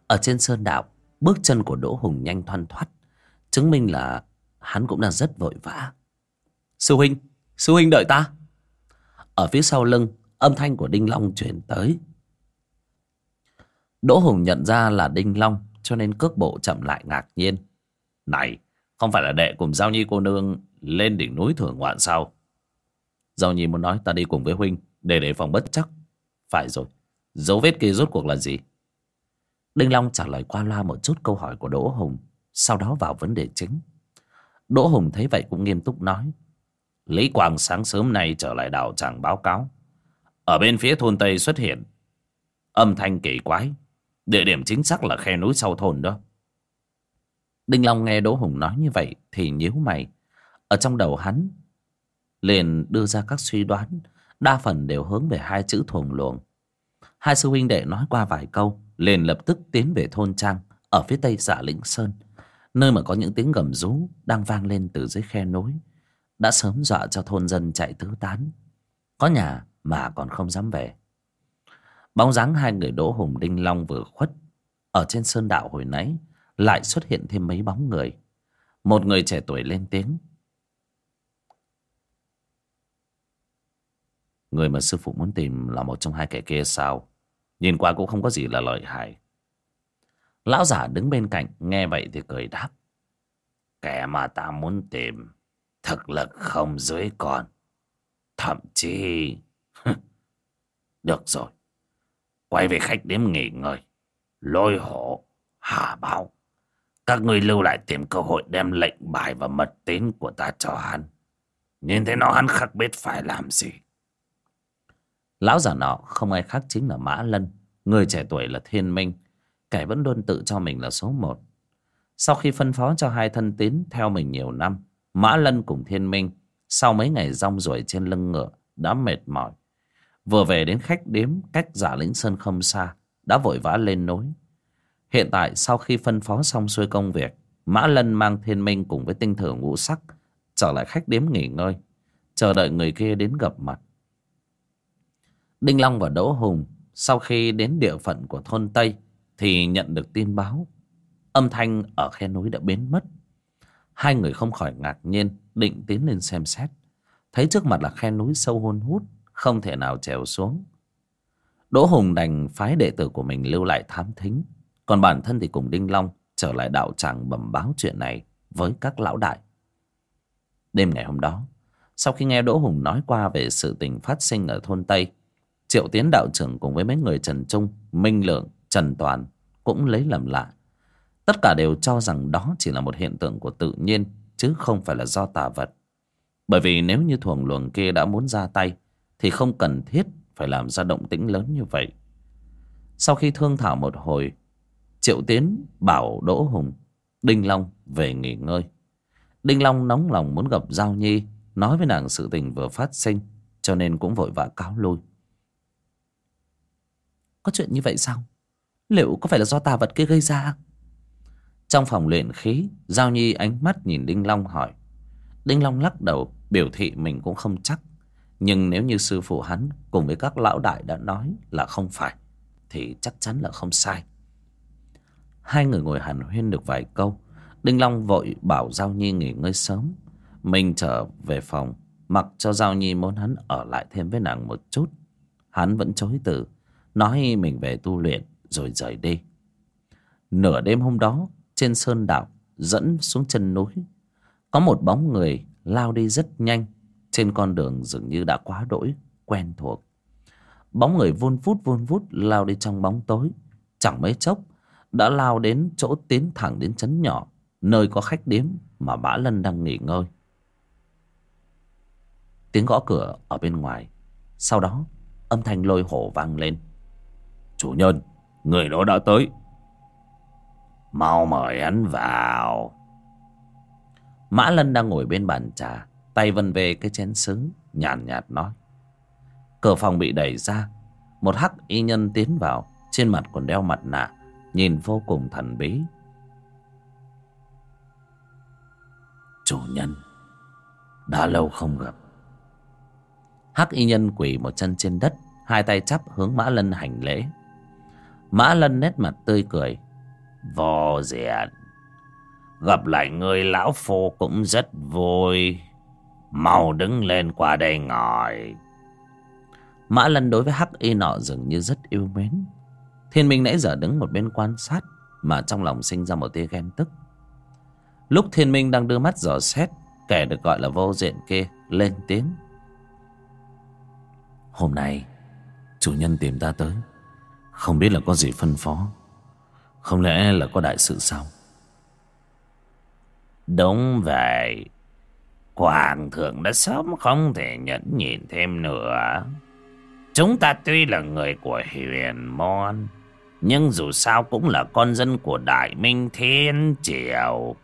A: Ở trên sơn đạo, bước chân của Đỗ Hùng nhanh thoăn thoắt, chứng minh là hắn cũng đang rất vội vã. Sư huynh, sư huynh đợi ta. Ở phía sau lưng, âm thanh của Đinh Long chuyển tới. Đỗ Hùng nhận ra là Đinh Long cho nên cước bộ chậm lại ngạc nhiên. Này, không phải là đệ cùng Giao Nhi cô nương lên đỉnh núi thưởng ngoạn sao? Giao Nhi muốn nói ta đi cùng với huynh để đề phòng bất chắc. Phải rồi, dấu vết kia rốt cuộc là gì? Đinh Long trả lời qua loa một chút câu hỏi của Đỗ Hùng, sau đó vào vấn đề chính. Đỗ Hùng thấy vậy cũng nghiêm túc nói. Lý Quang sáng sớm nay trở lại đảo chẳng báo cáo. Ở bên phía thôn Tây xuất hiện âm thanh kỳ quái. Địa điểm chính xác là khe núi sau thôn đó. Đinh Long nghe Đỗ Hùng nói như vậy thì nhíu mày. Ở trong đầu hắn liền đưa ra các suy đoán, đa phần đều hướng về hai chữ thuồng luồng. Hai sư huynh đệ nói qua vài câu, liền lập tức tiến về thôn trang ở phía tây xã lĩnh sơn, nơi mà có những tiếng gầm rú đang vang lên từ dưới khe núi, đã sớm dọa cho thôn dân chạy tứ tán. Có nhà mà còn không dám về. Bóng dáng hai người Đỗ Hùng Đinh Long vừa khuất ở trên sơn đạo hồi nãy lại xuất hiện thêm mấy bóng người. Một người trẻ tuổi lên tiếng. Người mà sư phụ muốn tìm là một trong hai kẻ kia sao? Nhìn qua cũng không có gì là lợi hại. Lão giả đứng bên cạnh nghe vậy thì cười đáp. Kẻ mà ta muốn tìm thực lực không dưới con. Thậm chí... Được rồi. Quay về khách đếm nghỉ ngơi. Lôi hổ, hà báo. Các ngươi lưu lại tìm cơ hội đem lệnh bài và mật tín của ta cho hắn. Nhìn thấy nó hắn khắc biết phải làm gì. Lão già nọ không ai khác chính là Mã Lân. Người trẻ tuổi là Thiên Minh. Kẻ vẫn luôn tự cho mình là số một. Sau khi phân phó cho hai thân tín theo mình nhiều năm, Mã Lân cùng Thiên Minh sau mấy ngày rong ruổi trên lưng ngựa đã mệt mỏi. Vừa về đến khách điếm cách giả lĩnh sơn không xa, đã vội vã lên nối. Hiện tại sau khi phân phó xong xuôi công việc, Mã Lân mang thiên minh cùng với tinh thử ngũ sắc trở lại khách điếm nghỉ ngơi, chờ đợi người kia đến gặp mặt. Đinh Long và Đỗ Hùng sau khi đến địa phận của thôn Tây thì nhận được tin báo. Âm thanh ở khe núi đã biến mất. Hai người không khỏi ngạc nhiên Định tiến lên xem xét Thấy trước mặt là khe núi sâu hôn hút Không thể nào trèo xuống Đỗ Hùng đành phái đệ tử của mình lưu lại thám thính còn bản thân thì cùng Đinh Long Trở lại đạo tràng bẩm báo chuyện này Với các lão đại. Đêm ngày hôm đó Sau khi nghe Đỗ Hùng nói qua về sự tình phát sinh ở thôn Tây Triệu Tiến đạo trưởng cùng với mấy người Trần Trung Minh Lượng, Trần Toàn Cũng lấy làm lạ. Tất cả đều cho rằng đó chỉ là một hiện tượng của tự nhiên Chứ không phải là do tà vật. Bởi vì nếu như thuồng luồng kia đã muốn ra tay Thì không cần thiết phải làm ra động tĩnh lớn như vậy. Sau khi thương thảo một hồi Triệu Tiến bảo Đỗ Hùng, Đinh Long về nghỉ ngơi. Đinh Long nóng lòng muốn gặp Giao Nhi, Nói với nàng sự tình vừa phát sinh, Cho nên cũng vội vã cáo lui.
B: Có chuyện như vậy sao? Liệu có phải là do tà vật kia gây ra?
A: Trong phòng luyện khí, Giao Nhi ánh mắt nhìn Đinh Long hỏi. Đinh Long lắc đầu, Biểu thị mình cũng không chắc. Nhưng nếu như sư phụ hắn Cùng với các lão đại đã nói là không phải, Thì chắc chắn là không sai. Hai người ngồi hàn huyên được vài câu. Đinh Long vội bảo Giao Nhi nghỉ ngơi sớm. Mình trở về phòng, Mặc cho Giao Nhi muốn hắn ở lại thêm với nàng một chút. Hắn vẫn chối từ, Nói mình về tu luyện Rồi rời đi. Nửa đêm hôm đó, Trên sơn đảo Dẫn xuống chân núi, Có một bóng người lao đi rất nhanh. Trên con đường dường như đã quá đỗi, Quen thuộc. Bóng người vun vút vun vút lao đi trong bóng tối. Chẳng mấy chốc đã lao đến chỗ tiến thẳng đến chấn nhỏ Nơi có khách điếm Mà Mã Lân đang nghỉ ngơi. Tiếng gõ cửa ở bên ngoài. Sau đó Âm thanh lôi hổ vang lên. Chủ nhân Người đó đã tới. Mau mời hắn vào. Mã Lân đang ngồi bên bàn trà Tay vân về cái chén sứ Nhàn nhạt, nhạt nói. Cửa phòng bị đẩy ra Một hắc y nhân tiến vào Trên mặt còn đeo mặt nạ Nhìn vô cùng thần bí. Chủ nhân, Đã lâu không gặp. Hắc y nhân quỳ một chân trên đất, Hai tay chắp hướng Mã Lân hành lễ. Mã Lân nét mặt tươi cười. Vô diện. Gặp lại người lão phu cũng rất vui. Mau đứng lên qua đây ngồi. Mã Lân đối với Hắc Y nọ dường như rất yêu mến. Thiên Minh nãy giờ đứng một bên quan sát, Mà trong lòng sinh ra một tia ghen tức. Lúc Thiên Minh đang đưa mắt dò xét, Kẻ được gọi là vô diện kia Lên tiếng. Hôm nay, Chủ nhân tìm ta tới, Không biết là có gì phân phó, Không lẽ là có đại sự sao? Đúng vậy, Hoàng thượng đã sớm không thể nhẫn nhịn thêm nữa. Chúng ta tuy là người của huyền môn, Nhưng dù sao cũng là con dân của Đại Minh Thiên Triều.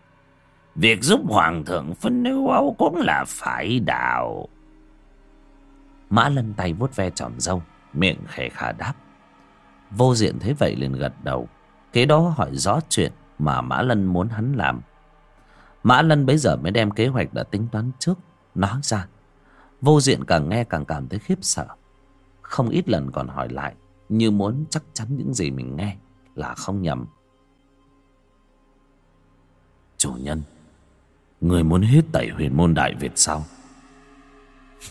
A: Việc giúp Hoàng thượng phân nữ Âu cũng là phải đạo. Mã lân tay vuốt ve tròn râu, Miệng khẽ khả đáp. Vô diện thấy vậy liền gật đầu, Kế đó hỏi rõ chuyện Mà Mã Lân muốn hắn làm. Mã Lân bấy giờ mới đem kế hoạch đã tính toán trước, Nói ra. Vô diện càng nghe càng cảm thấy khiếp sợ. Không ít lần còn hỏi lại, Như muốn chắc chắn những gì mình nghe Là không nhầm. Chủ nhân, Người muốn hết tẩy huyền môn đại Việt sao?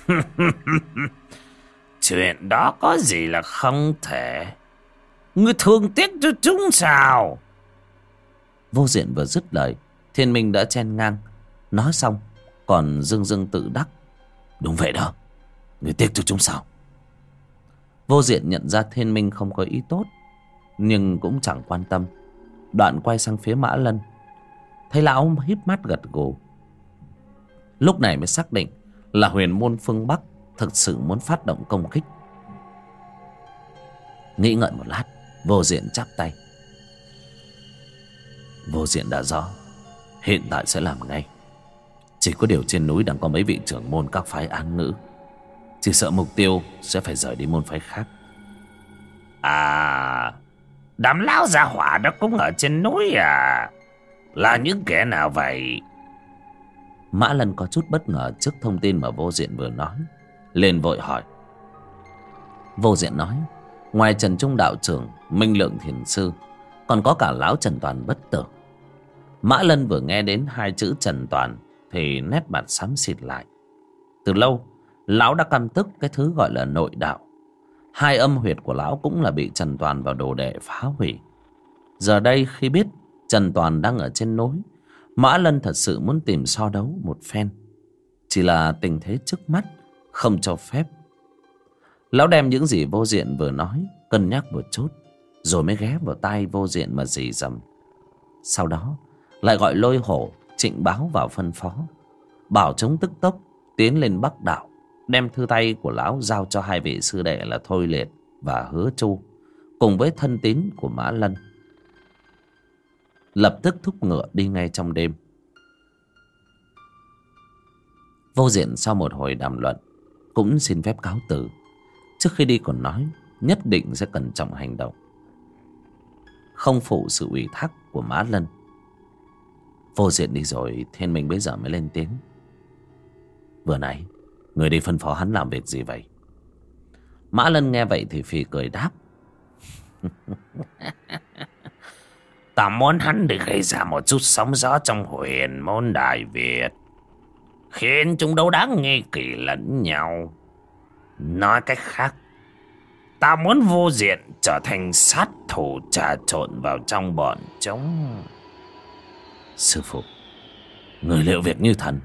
A: Chuyện đó có gì là không thể? Người thương tiếc cho chúng sao? Vô diện vừa dứt lời, Thiên Minh đã chen ngang. Nói xong, Còn dưng dưng tự đắc. Đúng vậy đó, Người tiếc cho chúng sao? Vô diện nhận ra Thiên Minh không có ý tốt, Nhưng cũng chẳng quan tâm. Đoạn quay sang phía Mã Lân. Thấy lão híp mắt gật gù. Lúc này mới xác định Là huyền môn phương Bắc Thực sự muốn phát động công kích. Nghĩ ngợi một lát, Vô diện chắp tay. Vô diện đã rõ, Hiện tại sẽ làm ngay. Chỉ có điều trên núi đang có mấy vị trưởng môn các phái án ngữ. Chỉ sợ mục tiêu sẽ phải rời đi môn phái khác. À Đám lão gia hỏa đó cũng ở trên núi à? Là những kẻ nào vậy? Mã Lân có chút bất ngờ trước thông tin mà vô diện vừa nói liền vội hỏi. Vô diện nói Ngoài Trần Trung đạo trưởng Minh Lượng Thiền Sư Còn có cả lão Trần Toàn bất tử. Mã Lân vừa nghe đến hai chữ Trần Toàn thì nét mặt xám xịt lại. Từ lâu, lão đã căm tức cái thứ gọi là nội đạo. Hai âm huyệt của lão cũng là bị Trần Toàn vào đồ đệ phá hủy. Giờ đây khi biết Trần Toàn đang ở trên núi, Mã Lân thật sự muốn tìm so đấu một phen. Chỉ là tình thế trước mắt không cho phép. Lão đem những gì vô diện vừa nói, cân nhắc một chút, rồi mới ghé vào tai vô diện mà dì dầm. Sau đó, lại gọi lôi hổ, trịnh báo vào phân phó. Bảo chống tức tốc, tiến lên bắc đảo đem thư tay của lão giao cho hai vị sư đệ là Thôi Liệt và Hứa Chu, cùng với thân tín của Mã Lân. Lập tức thúc ngựa đi ngay trong đêm. Vô diện sau một hồi đàm luận, cũng xin phép cáo từ. Trước khi đi còn nói, nhất định sẽ cẩn trọng hành động. Không phụ sự ủy thác của Mã Lân. Vô diện đi rồi Thiên Minh bây giờ mới lên tiếng Vừa nãy Người đi phân phó hắn làm việc gì vậy? Mã Lân nghe vậy thì phì cười đáp.
C: Ta muốn hắn để gây ra một chút sóng gió trong huyền môn Đại Việt, Khiến chúng đấu đáng nghi kỳ lẫn nhau. Nói cách khác, Ta muốn vô diện trở thành sát thủ trà trộn vào trong bọn chúng.
A: Sư phụ, Người liệu việc như thần?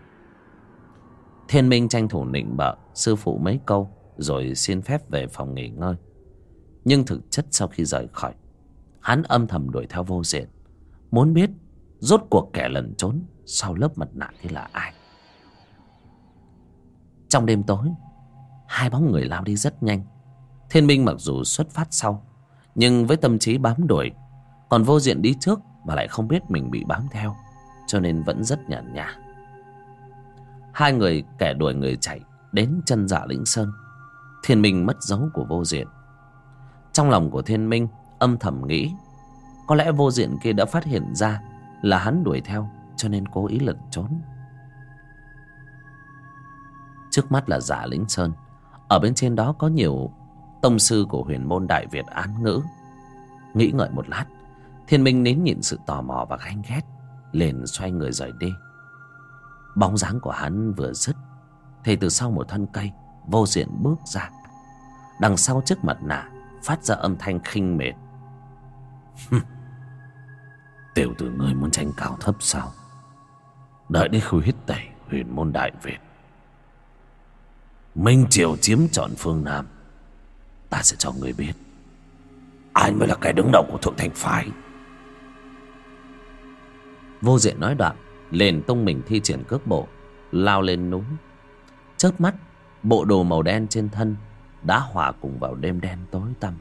A: Thiên Minh tranh thủ nịnh bợ Sư phụ mấy câu Rồi xin phép về phòng nghỉ ngơi. Nhưng thực chất sau khi rời khỏi, Hắn âm thầm đuổi theo vô diện, Muốn biết Rốt cuộc kẻ lẩn trốn Sau lớp mặt nạ thì là ai. Trong đêm tối, Hai bóng người lao đi rất nhanh. Thiên Minh mặc dù xuất phát sau, Nhưng với tâm trí bám đuổi, Còn vô diện đi trước Mà lại không biết mình bị bám theo, cho nên vẫn rất nhàn nhã hai người kẻ đuổi người chạy đến chân giả lĩnh sơn. Thiên minh mất dấu của vô diện. Trong lòng của thiên minh, âm thầm nghĩ, có lẽ vô diện kia đã phát hiện ra là hắn đuổi theo, cho nên cố ý lẩn trốn. Trước mắt là giả lĩnh sơn. Ở bên trên đó có nhiều tông sư của huyền môn đại việt án ngữ. Nghĩ ngợi một lát, thiên minh nín nhịn sự tò mò và ganh ghét, liền xoay người rời đi bóng dáng của hắn vừa dứt, thì từ sau một thân cây, vô diện bước ra. Đằng sau chiếc mặt nạ phát ra âm thanh khinh mệt tiểu tử người muốn tranh cao thấp sao? Đợi đến khi huyết tẩy huyền môn đại việt, minh triều chiếm trọn phương nam, ta sẽ cho người biết, ai mới là kẻ đứng đầu của thượng thành phái. Vô diện nói đoạn Liền tung mình thi triển cước bộ, Lao lên núi. Chớp mắt, Bộ đồ màu đen trên thân Đã hòa cùng vào đêm đen tối tăm.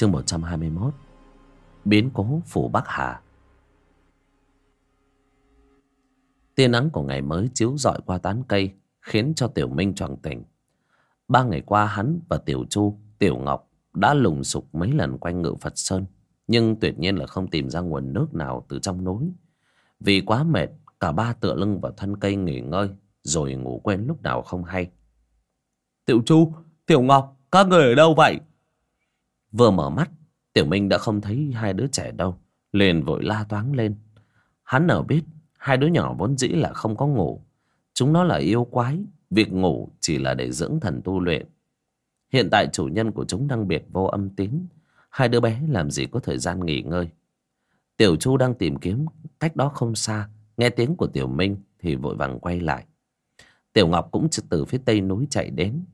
A: Chương 121 Biến cố phủ Bắc Hà. Tia nắng của ngày mới chiếu rọi qua tán cây Khiến cho Tiểu Minh choàng tỉnh. Ba ngày qua hắn và Tiểu Chu, Tiểu Ngọc Đã lùng sục mấy lần quanh ngự Phật Sơn Nhưng tuyệt nhiên là không tìm ra nguồn nước nào từ trong núi. Vì quá mệt Cả ba tựa lưng vào thân cây nghỉ ngơi Rồi ngủ quên lúc nào không hay.
B: Tiểu Chu, Tiểu Ngọc Các người ở đâu vậy?
A: Vừa mở mắt, Tiểu Minh đã không thấy hai đứa trẻ đâu, Liền vội la toáng lên. Hắn nở biết Hai đứa nhỏ vốn dĩ là không có ngủ. Chúng nó là yêu quái, Việc ngủ chỉ là để dưỡng thần tu luyện. Hiện tại chủ nhân của chúng đang biệt vô âm tín, Hai đứa bé làm gì có thời gian nghỉ ngơi. Tiểu Chu đang tìm kiếm Cách đó không xa, Nghe tiếng của Tiểu Minh Thì vội vàng quay lại. Tiểu Ngọc cũng từ phía tây núi chạy đến.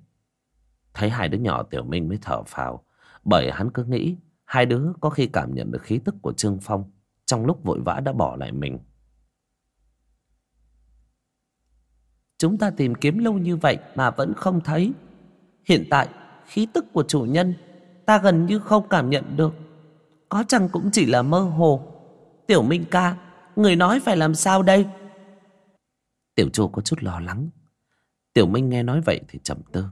A: Thấy hai đứa nhỏ Tiểu Minh mới thở phào bởi hắn cứ nghĩ hai đứa có khi cảm nhận được khí tức của Trương Phong trong lúc vội vã đã bỏ lại mình.
B: Chúng ta tìm kiếm lâu như vậy mà vẫn không thấy. Hiện tại, khí tức của chủ nhân ta gần như không cảm nhận được. Có chăng cũng chỉ là mơ hồ. Tiểu Minh ca, người nói phải làm sao đây?
A: Tiểu Chu có chút lo lắng. Tiểu Minh nghe nói vậy thì trầm tư.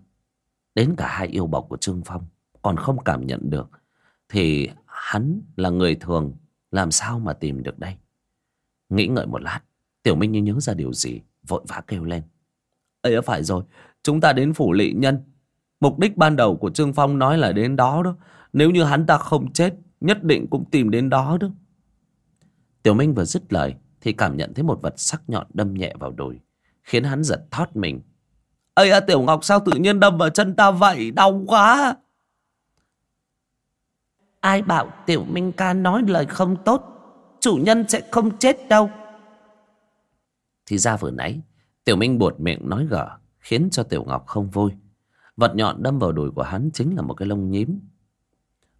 A: đến cả hai yêu bọc của Trương Phong còn không cảm nhận được, thì hắn là người thường làm sao mà tìm được đây? Nghĩ ngợi một lát, tiểu minh như nhớ ra điều gì, vội vã kêu lên. Ấy phải rồi, chúng ta đến phủ lị nhân. Mục đích ban đầu của trương phong nói là đến đó đó. Nếu như hắn ta không chết, nhất định cũng tìm đến đó đó. Tiểu minh vừa dứt lời, thì cảm nhận thấy một vật sắc nhọn đâm nhẹ vào đùi, khiến hắn giật thót mình. Ây à tiểu ngọc, sao tự nhiên đâm vào chân ta vậy? Đau quá!
B: Ai bảo tiểu minh ca nói lời không tốt, chủ nhân sẽ không chết đâu.
A: Thì ra vừa nãy, tiểu minh buột miệng nói gở, khiến cho tiểu ngọc không vui. Vật nhọn đâm vào đùi của hắn chính là một cái lông nhím.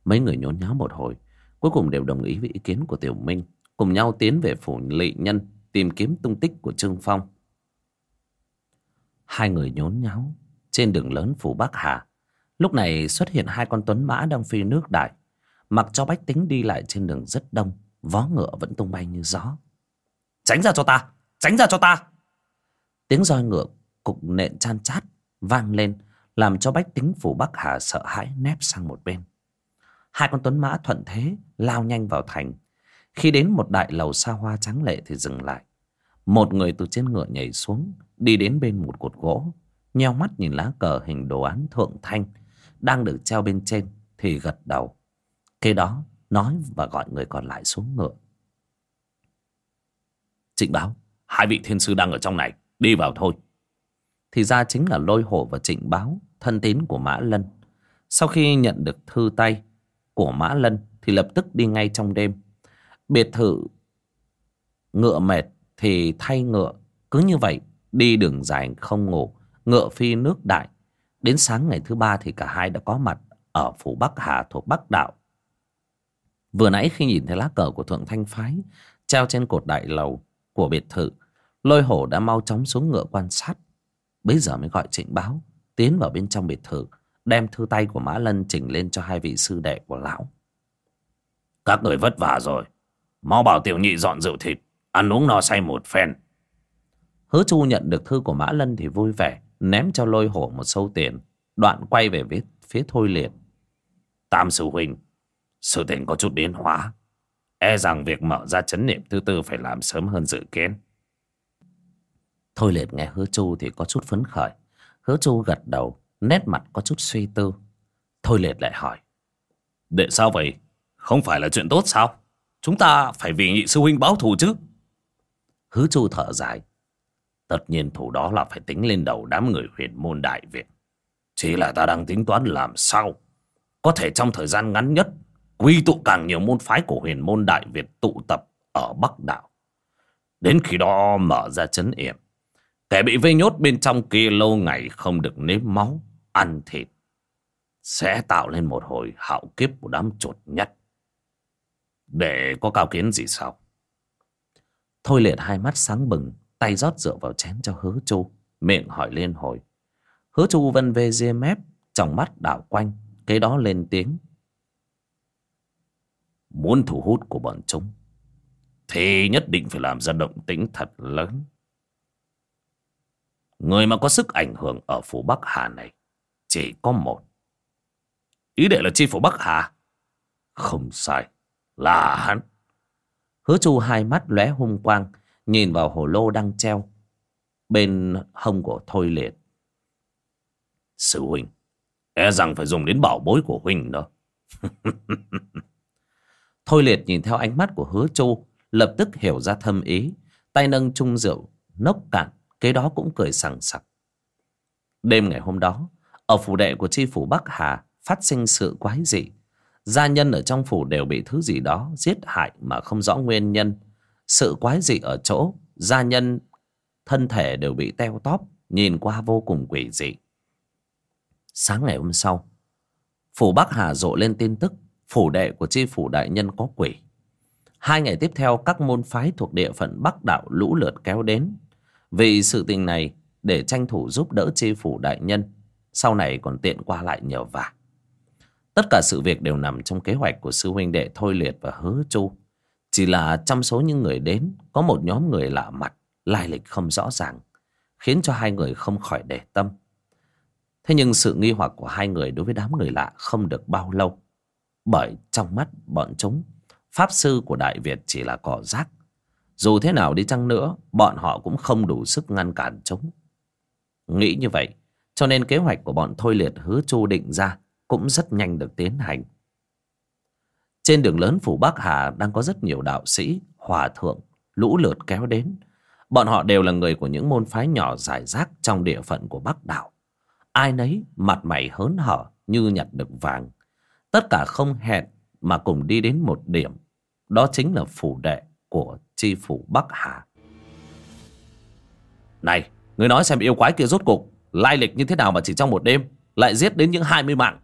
A: Mấy người nhốn nháo một hồi, cuối cùng đều đồng ý với ý kiến của tiểu minh, cùng nhau tiến về phủ lị nhân, tìm kiếm tung tích của trương phong. Hai người nhốn nháo, trên đường lớn phủ bắc hà, lúc này xuất hiện hai con tuấn mã đang phi nước đại mặc cho bách tính đi lại trên đường rất đông, vó ngựa vẫn tung bay như gió. Tránh ra cho ta! Tránh ra cho ta! Tiếng roi ngựa, cục nện chan chát, vang lên, làm cho bách tính phủ bắc hà sợ hãi nép sang một bên. Hai con tuấn mã thuận thế lao nhanh vào thành. Khi đến một đại lầu xa hoa trắng lệ thì dừng lại. Một người từ trên ngựa nhảy xuống, đi đến bên một cột gỗ, nheo mắt nhìn lá cờ hình đồ án thượng thanh, đang được treo bên trên thì gật đầu kế đó, nói và gọi người còn lại xuống ngựa. Trịnh báo, hai vị thiên sư đang ở trong này, đi vào thôi. Thì ra chính là lôi hổ và trịnh báo, thân tín của mã lân. Sau khi nhận được thư tay của mã lân thì lập tức đi ngay trong đêm. Biệt thự ngựa mệt thì thay ngựa, cứ như vậy, đi đường dài không ngủ, ngựa phi nước đại. Đến sáng ngày thứ ba thì cả hai đã có mặt ở phủ bắc hà thuộc bắc đạo vừa nãy khi nhìn thấy lá cờ của thượng thanh phái treo trên cột đại lầu của biệt thự lôi hổ đã mau chóng xuống ngựa quan sát. Bấy giờ mới gọi trịnh báo tiến vào bên trong biệt thự đem thư tay của mã lân trình lên cho hai vị sư đệ của lão.
C: Các người vất vả rồi. Mau bảo tiểu nhị dọn rượu thịt ăn uống no say một phen.
A: Hứa chu nhận được thư của mã lân thì vui vẻ ném cho lôi hổ một sâu tiền đoạn quay về phía, phía thôi liệt.
C: Tam sư huynh sự tình có chút biến hóa. E rằng việc mở ra chấn niệm thứ tư phải làm sớm hơn dự kiến.
A: Thôi liệt nghe hứa chu thì có chút phấn khởi. Hứa chu gật đầu, nét mặt có chút suy tư. Thôi liệt lại hỏi.
C: Để sao vậy? Không phải là chuyện tốt sao? Chúng ta phải vì nhị sư huynh báo thù chứ?
A: Hứa chu thở dài.
C: Tất nhiên thủ đó là phải tính lên đầu đám người huyền môn đại việt chỉ là ta đang tính toán làm sao có thể trong thời gian ngắn nhất quy tụ càng nhiều môn phái của huyền môn đại việt tụ tập ở bắc đảo đến khi đó mở ra chấn yểm, kẻ bị vây nhốt bên trong kia lâu ngày không được nếm máu, ăn thịt, sẽ tạo lên một hồi hạo kiếp của đám chuột nhất để có cao kiến gì sao?
A: Thôi liệt hai mắt sáng bừng, tay rót rượu vào chén cho hứa chu, miệng hỏi lên hồi. Hứa chu vân về ria mép, trong mắt đảo quanh, kế đó lên tiếng
C: muốn thu hút của bọn chúng, thì nhất định phải làm ra động tĩnh thật lớn. Người mà có sức ảnh hưởng ở phủ bắc hà này, chỉ có một. Ý đệ là chi phủ bắc hà? Không sai, là hắn.
A: Hứa chu hai mắt lóe hung quang, nhìn vào hồ lô đang treo bên hông của thôi liệt.
C: Sư huynh e rằng phải dùng đến bảo bối của huynh đó.
A: thôi liệt nhìn theo ánh mắt của hứa chu lập tức hiểu ra thâm ý. Tay nâng chung rượu, nốc cạn, kế đó cũng cười sằng sặc. Đêm ngày hôm đó, ở phủ đệ của tri phủ bắc hà, phát sinh sự quái dị. Gia nhân ở trong phủ đều bị thứ gì đó giết hại mà không rõ nguyên nhân. Sự quái dị ở chỗ, gia nhân, thân thể đều bị teo tóp, nhìn qua vô cùng quỷ dị. Sáng ngày hôm sau, phủ bắc hà rộ lên tin tức phủ đệ của tri phủ đại nhân có quỷ. Hai ngày tiếp theo, các môn phái thuộc địa phận bắc đạo lũ lượt kéo đến. Vì sự tình này, để tranh thủ giúp đỡ tri phủ đại nhân, sau này còn tiện qua lại nhờ vả. Tất cả sự việc đều nằm trong kế hoạch của sư huynh đệ thôi liệt và hứa chu. Chỉ là trong số những người đến, có một nhóm người lạ mặt, lai lịch không rõ ràng, khiến cho hai người không khỏi để tâm. Thế nhưng sự nghi hoặc của hai người đối với đám người lạ không được bao lâu. Bởi trong mắt bọn chúng, Pháp sư của Đại Việt chỉ là cỏ rác. Dù thế nào đi chăng nữa, bọn họ cũng không đủ sức ngăn cản chúng. Nghĩ như vậy, cho nên kế hoạch của bọn Thôi Liệt hứa chu định ra cũng rất nhanh được tiến hành. Trên đường lớn phủ Bắc Hà đang có rất nhiều đạo sĩ, hòa thượng, lũ lượt kéo đến. Bọn họ đều là người của những môn phái nhỏ giải rác trong địa phận của Bắc Đảo. Ai nấy mặt mày hớn hở như nhặt được vàng. Tất cả không hẹn mà cùng đi đến một điểm. Đó chính là phủ đệ của chi phủ Bắc Hà. Này, người nói xem yêu quái kia rốt cục lai lịch như thế nào mà chỉ trong một đêm lại giết đến những hai mươi mạng.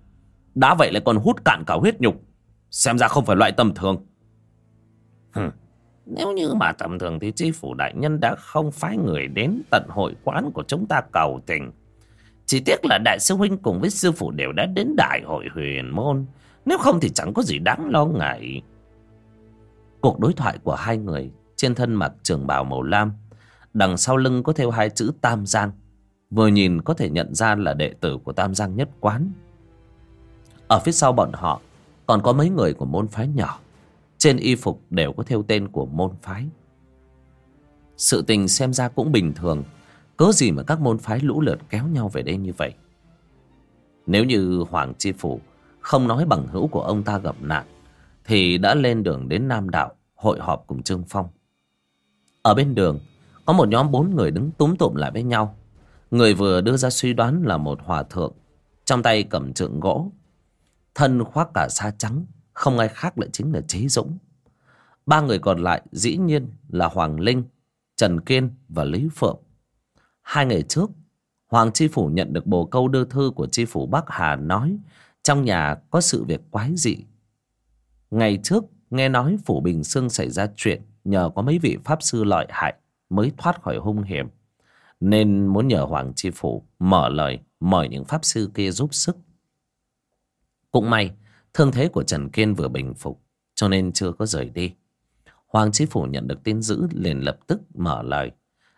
A: Đã vậy lại còn hút cạn cả huyết nhục. Xem ra không phải loại tầm thường.
C: Hừm. Nếu như mà tầm thường thì chi phủ đại nhân đã không phái người đến tận hội quán của chúng ta cầu tình. Chỉ tiếc là đại sư huynh cùng với sư phụ đều đã đến đại hội huyền môn. Nếu không thì chẳng có gì đáng lo ngại.
A: Cuộc đối thoại của hai người trên thân mặc trường bào màu lam. Đằng sau lưng có theo hai chữ Tam Giang. Vừa nhìn có thể nhận ra là đệ tử của Tam Giang nhất quán. Ở phía sau bọn họ còn có mấy người của môn phái nhỏ. Trên y phục đều có theo tên của môn phái. Sự tình xem ra cũng bình thường. Cớ gì mà các môn phái lũ lượt kéo nhau về đây như vậy? Nếu như Hoàng Chi Phủ không nói bằng hữu của ông ta gặp nạn, thì đã lên đường đến Nam Đạo hội họp cùng Trương Phong. Ở bên đường, có một nhóm bốn người đứng túm tụm lại với nhau. Người vừa đưa ra suy đoán là một hòa thượng, trong tay cầm trượng gỗ, thân khoác cả sa trắng, không ai khác lại chính là Trí Dũng. Ba người còn lại dĩ nhiên là Hoàng Linh, Trần Kiên và Lý Phượng. Hai ngày trước, Hoàng Chi Phủ nhận được bồ câu đưa thư của Chi Phủ Bắc Hà nói trong nhà có sự việc quái dị. Ngày trước, nghe nói Phủ Bình Sương xảy ra chuyện nhờ có mấy vị Pháp Sư lợi hại mới thoát khỏi hung hiểm. Nên muốn nhờ Hoàng Chi Phủ mở lời mời những Pháp Sư kia giúp sức. Cũng may, thương thế của Trần Kiên vừa bình phục cho nên chưa có rời đi. Hoàng Chi Phủ nhận được tin dữ liền lập tức mở lời.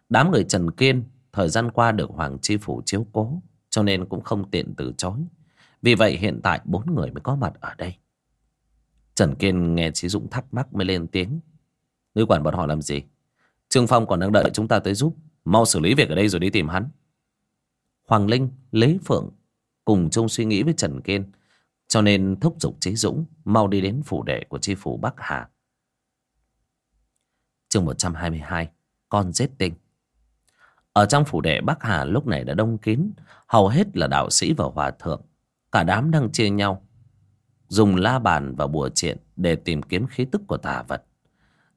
A: Đám người Trần Kiên thời gian qua được Hoàng Chi Phủ chiếu cố cho nên cũng không tiện từ chối. Vì vậy hiện tại bốn người mới có mặt ở đây. Trần Kiên nghe Chí Dũng thắc mắc mới lên tiếng. Ngươi quản bọn họ làm gì? Trương Phong còn đang đợi chúng ta tới giúp. Mau xử lý việc ở đây rồi đi tìm hắn. Hoàng Linh, Lý Phượng cùng chung suy nghĩ với Trần Kiên. Cho nên thúc giục Chí Dũng mau đi đến phủ đệ của chi phủ Bắc Hà. Chương 122 Con giết tinh Ở trong phủ đệ Bắc Hà lúc này đã đông kín Hầu hết là đạo sĩ và hòa thượng Cả đám đang chia nhau, Dùng la bàn và bùa triện Để tìm kiếm khí tức của tà vật.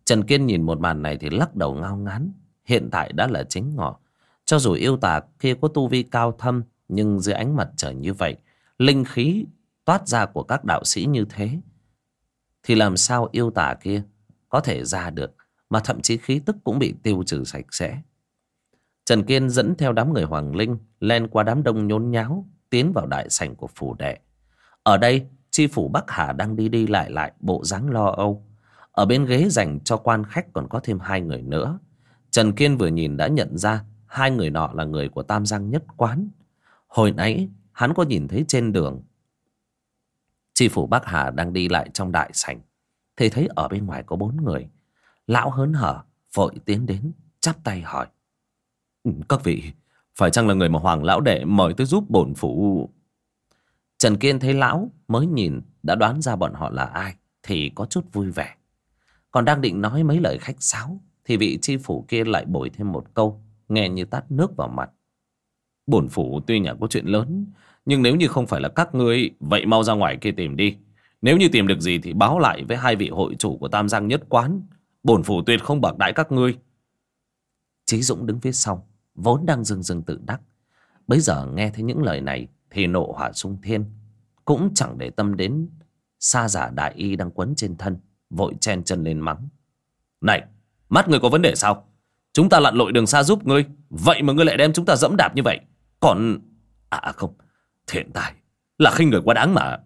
A: Trần Kiên nhìn một màn này thì lắc đầu ngao ngán. Hiện tại đã là chính ngọ. Cho dù yêu tà kia có tu vi cao thâm, Nhưng dưới ánh mặt trời như vậy, Linh khí toát ra của các đạo sĩ như thế, Thì làm sao yêu tà kia Có thể ra được, Mà thậm chí khí tức cũng bị tiêu trừ sạch sẽ? Trần Kiên dẫn theo đám người Hoàng Linh Len qua đám đông nhốn nháo. Tiến vào đại sảnh của phủ đệ. Ở đây Chi phủ Bắc Hà đang đi đi lại lại Bộ dáng lo âu. Ở bên ghế dành cho quan khách còn có thêm hai người nữa. Trần Kiên vừa nhìn đã nhận ra Hai người nọ là người của Tam Giang Nhất Quán. Hồi nãy, hắn có nhìn thấy trên đường. Chi phủ Bắc Hà đang đi lại trong đại sảnh. Thì thấy ở bên ngoài có bốn người. Lão hớn hở, Vội tiến đến, chắp tay hỏi. Ừ, các vị phải chăng là người mà Hoàng Lão Đệ mời tới giúp bổn phủ? Trần Kiên thấy lão mới nhìn, Đã đoán ra bọn họ là ai, Thì có chút vui vẻ. Còn đang định nói mấy lời khách sáo, Thì vị chi phủ kia lại bồi thêm một câu, Nghe như tát nước vào mặt. Bổn phủ tuy nhà có chuyện lớn, Nhưng nếu như không phải là các ngươi, Vậy mau ra ngoài kia tìm đi. Nếu như tìm được gì thì báo lại với hai vị hội chủ của Tam Giang nhất quán. Bổn phủ tuyệt không bạc đãi các ngươi. Chí Dũng đứng phía sau Vốn đang dưng dưng tự đắc. Bấy giờ nghe thấy những lời này Thì nộ hỏa sung thiên, Cũng chẳng để tâm đến Sa giả đại y đang quấn trên thân, Vội chen chân lên mắng. Này, mắt ngươi có vấn đề sao? Chúng ta lặn lội đường xa giúp ngươi, Vậy mà ngươi lại đem chúng ta dẫm đạp như vậy. Còn À, à không, Thiện tài, Là khinh người quá đáng mà.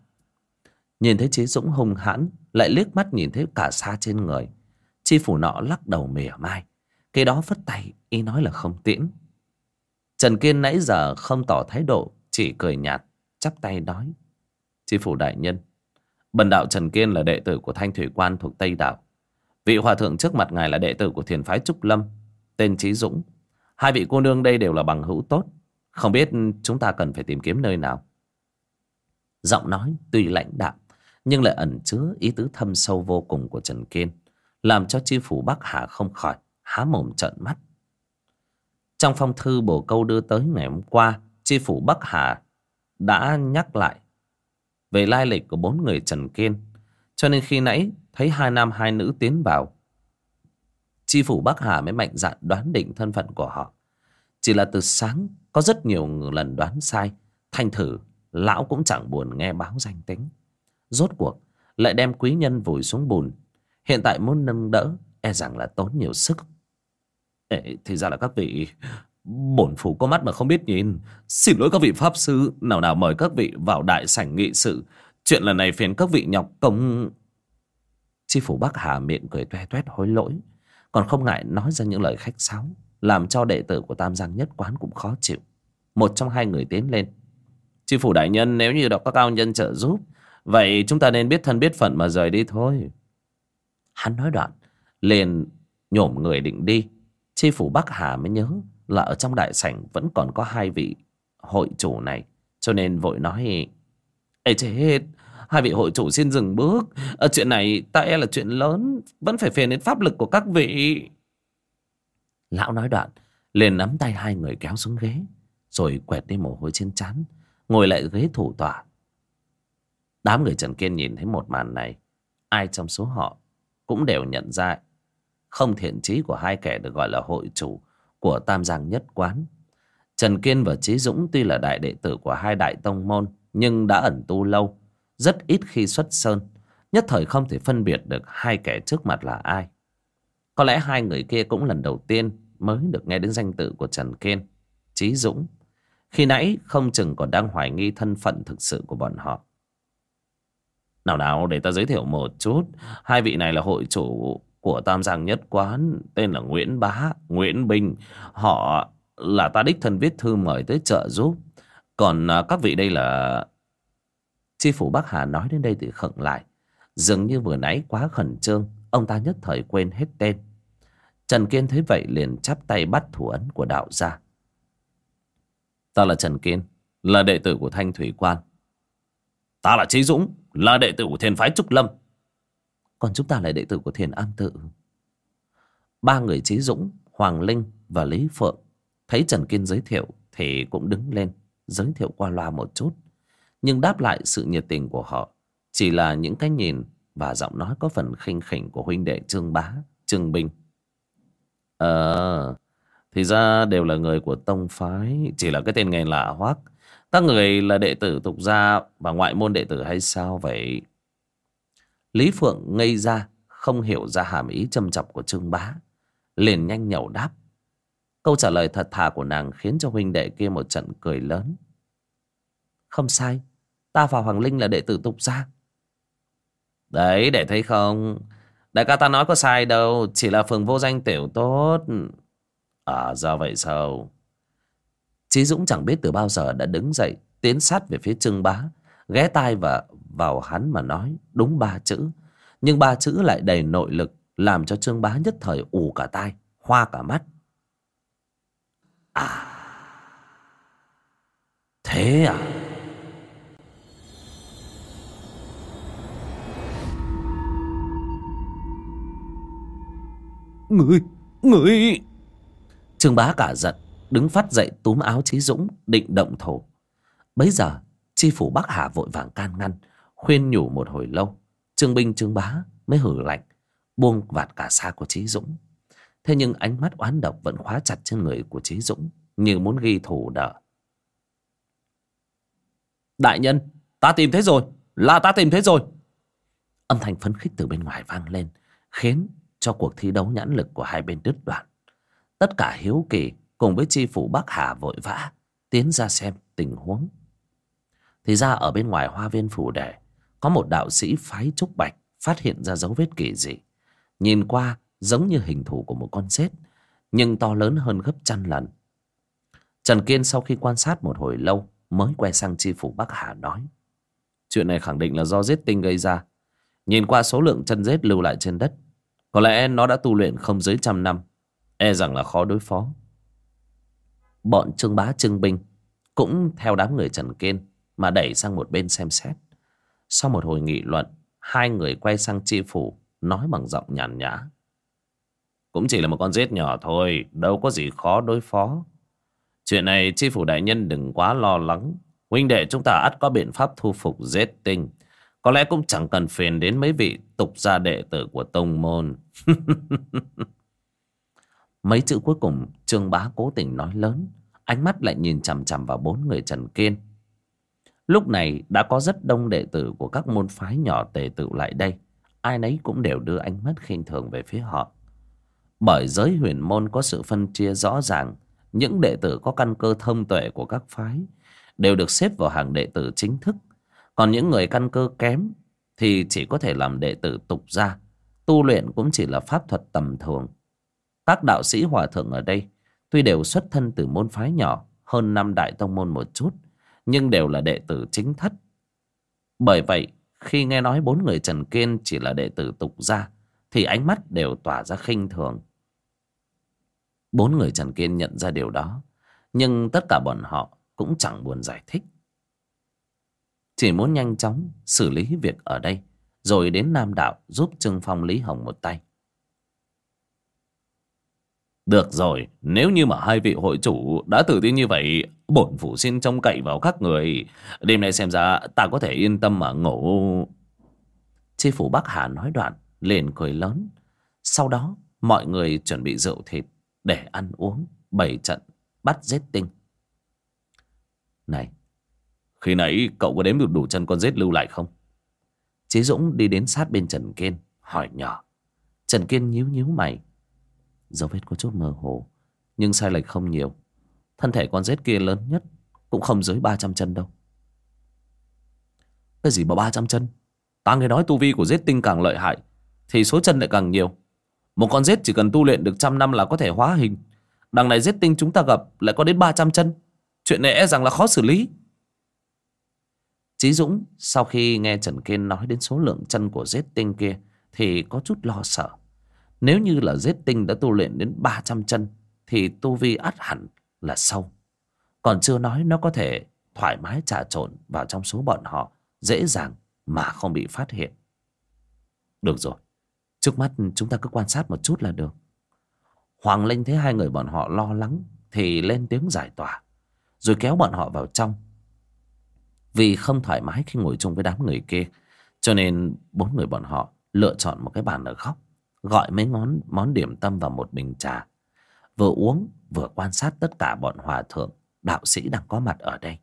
A: Nhìn thấy Chế Dũng hung hãn, Lại liếc mắt nhìn thấy cả xa trên người. Chi phủ nọ lắc đầu mỉa mai. Cái đó phất tay, Y nói là không tiễn. Trần Kiên nãy giờ không tỏ thái độ, Chỉ cười nhạt, Chắp tay nói. Chi phủ đại nhân, Bần đạo Trần Kiên là đệ tử của Thanh Thủy Quan thuộc Tây Đạo. Vị hòa thượng trước mặt ngài là đệ tử của thiền phái Trúc Lâm, Tên Trí Dũng. Hai vị cô nương đây đều là bằng hữu tốt. Không biết chúng ta cần phải tìm kiếm nơi nào? Giọng nói tuy lãnh đạm, Nhưng lại ẩn chứa ý tứ thâm sâu vô cùng của Trần Kiên, Làm cho chi phủ Bắc Hà không khỏi Há mồm trợn mắt. Trong phong thư bổ câu đưa tới ngày hôm qua, tri phủ Bắc Hà đã nhắc lại về lai lịch của bốn người Trần Kiên. Cho nên khi nãy thấy hai nam, hai nữ tiến vào. tri phủ Bắc Hà mới mạnh dạn đoán định thân phận của họ. Chỉ là từ sáng, có rất nhiều lần đoán sai. Thành thử, lão cũng chẳng buồn nghe báo danh tính. Rốt cuộc, lại đem quý nhân vùi xuống bùn. Hiện tại muốn nâng đỡ e rằng là tốn nhiều sức. Ê, thì ra là các vị Bổn phủ có mắt mà không biết nhìn. Xin lỗi các vị pháp sư Nào nào mời các vị vào đại sảnh nghị sự. Chuyện lần này phiền các vị nhọc công. Chi phủ Bắc Hà miệng cười toe toét hối lỗi. Còn không ngại nói ra những lời khách sáo Làm cho đệ tử của Tam Giang nhất quán cũng khó chịu. Một trong hai người tiến lên. Chi phủ đại nhân nếu như đã có cao nhân trợ giúp Vậy chúng ta nên biết thân biết phận mà rời đi thôi. Hắn nói đoạn liền nhổm người định đi. Chi phủ Bắc Hà mới nhớ là ở trong đại sảnh vẫn còn có hai vị hội chủ này, cho nên vội nói, ê, chết, hai vị hội chủ xin dừng bước. Ở chuyện này ta e là chuyện lớn, vẫn phải phiền đến pháp lực của các vị. Lão nói đoạn, liền nắm tay hai người kéo xuống ghế, rồi quẹt đi mồ hôi trên trán, ngồi lại ghế thủ tọa. Đám người trần kiên nhìn thấy một màn này, ai trong số họ cũng đều nhận ra không thiện chí của hai kẻ được gọi là hội chủ của Tam Giang Nhất Quán. Trần Kiên và Trí Dũng tuy là đại đệ tử của hai đại tông môn nhưng đã ẩn tu lâu, rất ít khi xuất sơn, nhất thời không thể phân biệt được hai kẻ trước mặt là ai. Có lẽ hai người kia cũng lần đầu tiên mới được nghe đến danh tự của Trần Kiên, Trí Dũng. Khi nãy không chừng còn đang hoài nghi thân phận thực sự của bọn họ. Nào nào để ta giới thiệu một chút Hai vị này là hội chủ của Tam Giang Nhất Quán tên là Nguyễn Bá, Nguyễn Bình. Họ là ta đích thân viết thư mời tới trợ giúp. Còn à, các vị đây là... Chi phủ Bắc Hà nói đến đây thì khựng lại. Dường như vừa nãy quá khẩn trương, ông ta nhất thời quên hết tên. Trần Kiên thấy vậy liền chắp tay bắt thủ ấn của đạo ra. Ta là Trần Kiên, là đệ tử của Thanh Thủy Quan. Ta là Trí Dũng, là đệ tử của Thiên Phái Trúc Lâm. Còn chúng ta là đệ tử của thiền am tự. Ba người Trí Dũng, Hoàng Linh và Lý Phượng Thấy Trần Kiên giới thiệu Thì cũng đứng lên, Giới thiệu qua loa một chút. Nhưng đáp lại sự nhiệt tình của họ, Chỉ là những cái nhìn Và giọng nói có phần khinh khỉnh của huynh đệ Trương Bá, Trương Bình Ờ Thì ra đều là người của Tông Phái, Chỉ là cái tên nghề lạ hoắc. Các người là đệ tử tục gia Và ngoại môn đệ tử hay sao vậy? Lý Phượng ngây ra, Không hiểu ra hàm ý châm chọc của Trương Bá. Liền nhanh nhậu đáp. Câu trả lời thật thà của nàng Khiến cho huynh đệ kia một trận cười lớn. Không sai, Ta và Hoàng Linh là đệ tử tục gia. Đấy, để thấy không? Đại ca ta nói có sai đâu, Chỉ là phường vô danh tiểu tốt. À ra vậy sao? Chí Dũng chẳng biết từ bao giờ đã đứng dậy, Tiến sát về phía Trương Bá, Ghé tai và vào hắn mà nói đúng ba chữ. Nhưng ba chữ lại đầy nội lực, làm cho trương bá nhất thời ù cả tai, hoa cả mắt. À thế à? Người người! Trương bá cả giận, đứng phát dậy túm áo chí dũng, định động thổ bấy giờ, chi phủ bắc hà vội vàng can ngăn khuyên nhủ một hồi lâu, trương binh, trương bá mới hử lạnh, buông vạt cả xa của trí dũng. Thế nhưng ánh mắt oán độc vẫn khóa chặt trên người của trí dũng, như muốn ghi thủ đỡ. Đại nhân, ta tìm thấy rồi, là ta tìm thấy rồi. Âm thanh phấn khích từ bên ngoài vang lên, khiến cho cuộc thi đấu nhãn lực của hai bên đứt đoạn. Tất cả hiếu kỳ cùng với tri phủ bắc hà vội vã, tiến ra xem tình huống. Thì ra ở bên ngoài hoa viên phủ đề có một đạo sĩ phái trúc bạch phát hiện ra dấu vết kỳ dị nhìn qua, giống như hình thù của một con rết nhưng to lớn hơn gấp trăm lần trần kiên sau khi quan sát một hồi lâu mới quay sang chi phủ Bắc Hà nói. Chuyện này khẳng định là do giết tinh gây ra. Nhìn qua số lượng chân rết lưu lại trên đất. Có lẽ nó đã tu luyện không dưới trăm năm. E rằng là khó đối phó. Bọn trương bá, trương binh cũng theo đám người Trần Kiên mà đẩy sang một bên xem xét. Sau một hồi nghị luận, hai người quay sang chi phủ nói bằng giọng nhàn nhã. Cũng chỉ là một con rết nhỏ thôi, đâu có gì khó đối phó. Chuyện này chi phủ đại nhân đừng quá lo lắng. Huynh đệ chúng ta ắt có biện pháp thu phục rết tinh. Có lẽ cũng chẳng cần phiền đến mấy vị tục gia đệ tử của tông môn. mấy chữ cuối cùng Trương Bá cố tình nói lớn. Ánh mắt lại nhìn chằm chằm vào bốn người Trần Kiên. Lúc này đã có rất đông đệ tử của các môn phái nhỏ tề tự lại đây. Ai nấy cũng đều đưa ánh mắt khinh thường về phía họ. Bởi giới huyền môn có sự phân chia rõ ràng, những đệ tử có căn cơ thông tuệ của các phái đều được xếp vào hàng đệ tử chính thức. Còn những người căn cơ kém thì chỉ có thể làm đệ tử tục gia, tu luyện cũng chỉ là pháp thuật tầm thường. Các đạo sĩ hòa thượng ở đây tuy đều xuất thân từ môn phái nhỏ hơn năm đại tông môn một chút, nhưng đều là đệ tử chính thất. Bởi vậy, khi nghe nói bốn người Trần Kiên chỉ là đệ tử tục gia, thì ánh mắt đều tỏa ra khinh thường. Bốn người Trần Kiên nhận ra điều đó, nhưng tất cả bọn họ cũng chẳng buồn giải thích. Chỉ muốn nhanh chóng xử lý việc ở đây, rồi đến Nam Đạo giúp Trương Phong Lý Hồng một tay. Được rồi, nếu như mà hai vị hội chủ đã tự tin như vậy, bổn phủ xin trông cậy vào các người. Đêm nay xem ra ta có thể yên tâm mà ngủ. Chi phủ Bắc Hà nói đoạn, liền cười lớn. Sau đó, mọi người chuẩn bị rượu thịt để ăn uống, bảy trận, bắt giết tinh. Này, khi nãy cậu có đếm được đủ chân con giết lưu lại không? Chí Dũng đi đến sát bên Trần Kiên, hỏi nhỏ. Trần Kiên nhíu nhíu mày. Dấu vết có chút mơ hồ, nhưng sai lệch không nhiều. Thân thể con rết kia lớn nhất cũng không dưới 300 chân đâu. Cái gì mà 300 chân? Ta nghe nói tu vi của rết tinh càng lợi hại, thì số chân lại càng nhiều. Một con rết chỉ cần tu luyện được trăm năm là có thể hóa hình. Đằng này rết tinh chúng ta gặp lại có đến 300 chân. Chuyện này e rằng là khó xử lý. Chí Dũng sau khi nghe Trần Kiên nói đến số lượng chân của giết tinh kia thì có chút lo sợ. Nếu như là giết tinh đã tu luyện đến 300 chân thì tu vi ắt hẳn là sâu. Còn chưa nói nó có thể thoải mái trà trộn vào trong số bọn họ dễ dàng mà không bị phát hiện. Được rồi, trước mắt chúng ta cứ quan sát một chút là được. Hoàng Linh thấy hai người bọn họ lo lắng thì lên tiếng giải tỏa, rồi kéo bọn họ vào trong. Vì không thoải mái khi ngồi chung với đám người kia, cho nên bốn người bọn họ lựa chọn một cái bàn ở góc, gọi mấy món món điểm tâm và một bình trà. Vừa uống vừa quan sát tất cả bọn hòa thượng, đạo sĩ đang có mặt ở đây.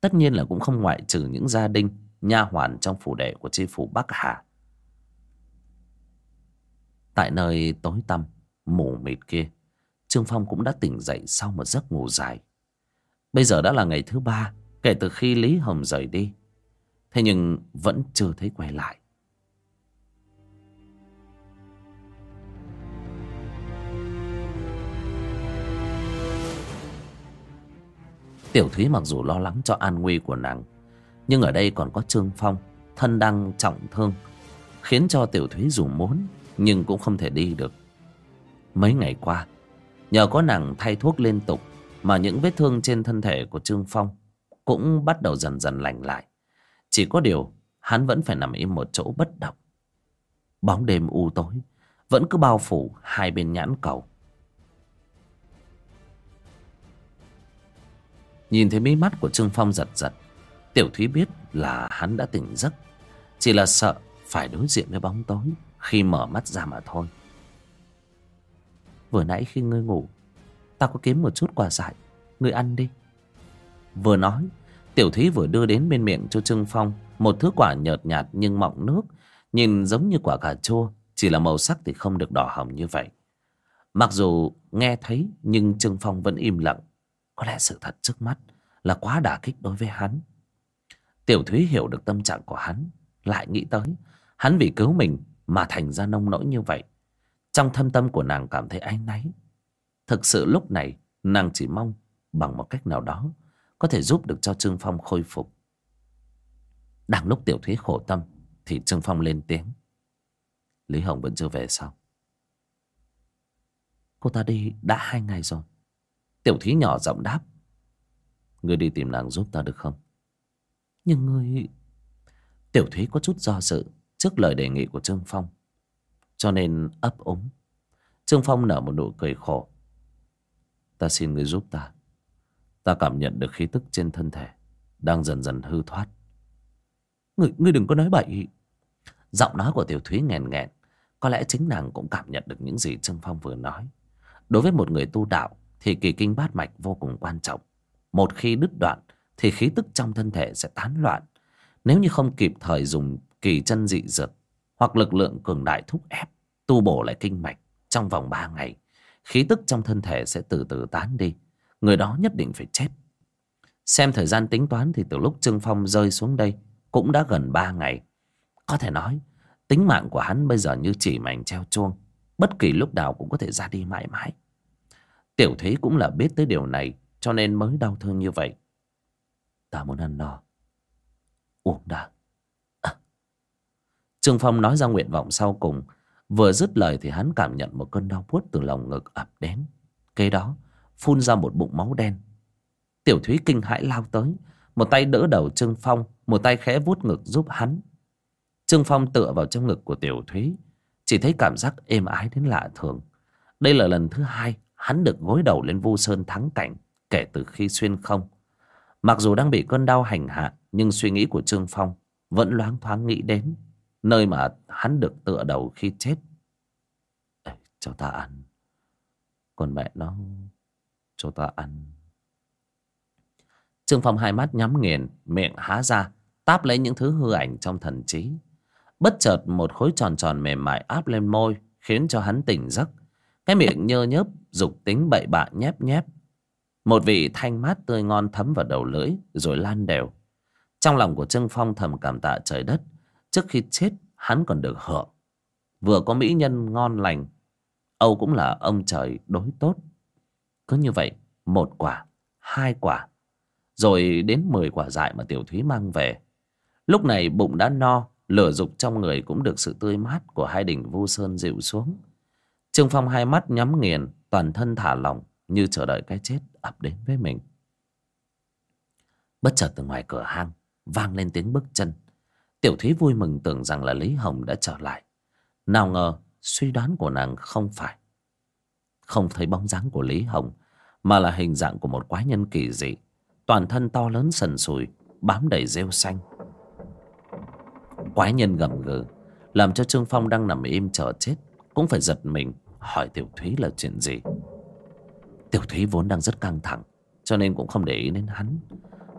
A: Tất nhiên là cũng không ngoại trừ những gia đình, nha hoàn trong phủ đệ của tri phủ Bắc Hà. Tại nơi tối tăm, mù mịt kia, Trương Phong cũng đã tỉnh dậy sau một giấc ngủ dài. Bây giờ đã là ngày thứ ba kể từ khi Lý Hồng rời đi. Thế nhưng vẫn chưa thấy quay lại. Tiểu Thúy mặc dù lo lắng cho an nguy của nàng, Nhưng ở đây còn có Trương Phong, Thân đang trọng thương, Khiến cho Tiểu Thúy dù muốn Nhưng cũng không thể đi được. Mấy ngày qua, Nhờ có nàng thay thuốc liên tục Mà những vết thương trên thân thể của Trương Phong Cũng bắt đầu dần dần lành lại. Chỉ có điều, Hắn vẫn phải nằm im một chỗ bất động. Bóng đêm u tối, Vẫn cứ bao phủ hai bên nhãn cầu. Nhìn thấy mí mắt của Trương Phong giật giật, Tiểu Thúy biết là hắn đã tỉnh giấc, Chỉ là sợ phải đối diện với bóng tối Khi mở mắt ra mà thôi. Vừa nãy khi ngươi ngủ, Ta có kiếm một chút quà dại, Ngươi ăn đi. Vừa nói, Tiểu Thúy vừa đưa đến bên miệng cho Trương Phong Một thứ quả nhợt nhạt nhưng mọng nước, Nhìn giống như quả cà chua, Chỉ là màu sắc thì không được đỏ hồng như vậy. Mặc dù nghe thấy Nhưng Trương Phong vẫn im lặng có lẽ sự thật trước mắt là quá đả kích đối với hắn. Tiểu Thúy hiểu được tâm trạng của hắn, lại nghĩ tới. Hắn vì cứu mình mà thành ra nông nỗi như vậy. Trong thâm tâm của nàng cảm thấy áy náy. Thực sự lúc này nàng chỉ mong bằng một cách nào đó có thể giúp được cho Trương Phong khôi phục. Đang lúc Tiểu Thúy khổ tâm thì Trương Phong lên tiếng. Lý Hồng vẫn chưa về sao? Cô ta đi đã hai ngày rồi. Tiểu Thúy nhỏ giọng đáp. Ngươi đi tìm nàng giúp ta được không? Nhưng ngươi... Tiểu Thúy có chút do dự trước lời đề nghị của Trương Phong. Cho nên ấp úng. Trương Phong nở một nụ cười khổ. Ta xin ngươi giúp ta. Ta cảm nhận được khí tức trên thân thể. Đang dần dần hư thoát. Ngươi, ngươi đừng có nói bậy. Giọng nói của Tiểu Thúy nghèn nghẹn. Có lẽ chính nàng cũng cảm nhận được những gì Trương Phong vừa nói. Đối với một người tu đạo thì kỳ kinh bát mạch vô cùng quan trọng. Một khi đứt đoạn thì khí tức trong thân thể sẽ tán loạn. Nếu như không kịp thời dùng kỳ chân dị dược hoặc lực lượng cường đại thúc ép tu bổ lại kinh mạch trong vòng 3 ngày, khí tức trong thân thể sẽ từ từ tán đi. Người đó nhất định phải chết. Xem thời gian tính toán thì từ lúc Trương Phong rơi xuống đây cũng đã gần 3 ngày. Có thể nói, tính mạng của hắn bây giờ như chỉ mảnh treo chuông. Bất kỳ lúc nào cũng có thể ra đi mãi mãi. Tiểu Thúy cũng là biết tới điều này cho nên mới đau thương như vậy. Ta muốn ăn no. Uống đã. À. Trương Phong nói ra nguyện vọng sau cùng. Vừa dứt lời thì hắn cảm nhận một cơn đau buốt từ lòng ngực ập đến. Kế đó, phun ra một bụng máu đen. Tiểu Thúy kinh hãi lao tới. Một tay đỡ đầu Trương Phong, một tay khẽ vuốt ngực giúp hắn. Trương Phong tựa vào trong ngực của Tiểu Thúy. Chỉ thấy cảm giác êm ái đến lạ thường. Đây là lần thứ hai hắn được gối đầu lên vu sơn thắng cảnh kể từ khi xuyên không. Mặc dù đang bị cơn đau hành hạ, nhưng suy nghĩ của Trương Phong vẫn loáng thoáng nghĩ đến nơi mà hắn được tựa đầu khi chết. Ê, cho ta ăn. Còn mẹ nó cho ta ăn. Trương Phong hai mắt nhắm nghiền, miệng há ra, táp lấy những thứ hư ảnh trong thần trí. Bất chợt một khối tròn tròn mềm mại áp lên môi, khiến cho hắn tỉnh giấc. Cái miệng nhơ nhớp, dục tính bậy bạ nhép nhép. Một vị thanh mát tươi ngon thấm vào đầu lưỡi, rồi lan đều. Trong lòng của Trương Phong thầm cảm tạ trời đất. Trước khi chết, hắn còn được hưởng. Vừa có mỹ nhân ngon lành, Âu cũng là ông trời đối tốt. Cứ như vậy, một quả, hai quả, rồi đến mười quả dại mà Tiểu Thúy mang về. Lúc này bụng đã no, lửa dục trong người cũng được sự tươi mát của hai đỉnh vu sơn dịu xuống. Trương Phong hai mắt nhắm nghiền, toàn thân thả lỏng như chờ đợi cái chết ập đến với mình. Bất chợt từ ngoài cửa hang vang lên tiếng bước chân. Tiểu Thúy vui mừng tưởng rằng là Lý Hồng đã trở lại. Nào ngờ suy đoán của nàng không phải. Không thấy bóng dáng của Lý Hồng mà là hình dạng của một quái nhân kỳ dị. Toàn thân to lớn sần sùi, bám đầy rêu xanh. Quái nhân gầm gừ, làm cho Trương Phong đang nằm im chờ chết cũng phải giật mình hỏi Tiểu Thúy là chuyện gì. Tiểu Thúy vốn đang rất căng thẳng cho nên cũng không để ý đến hắn.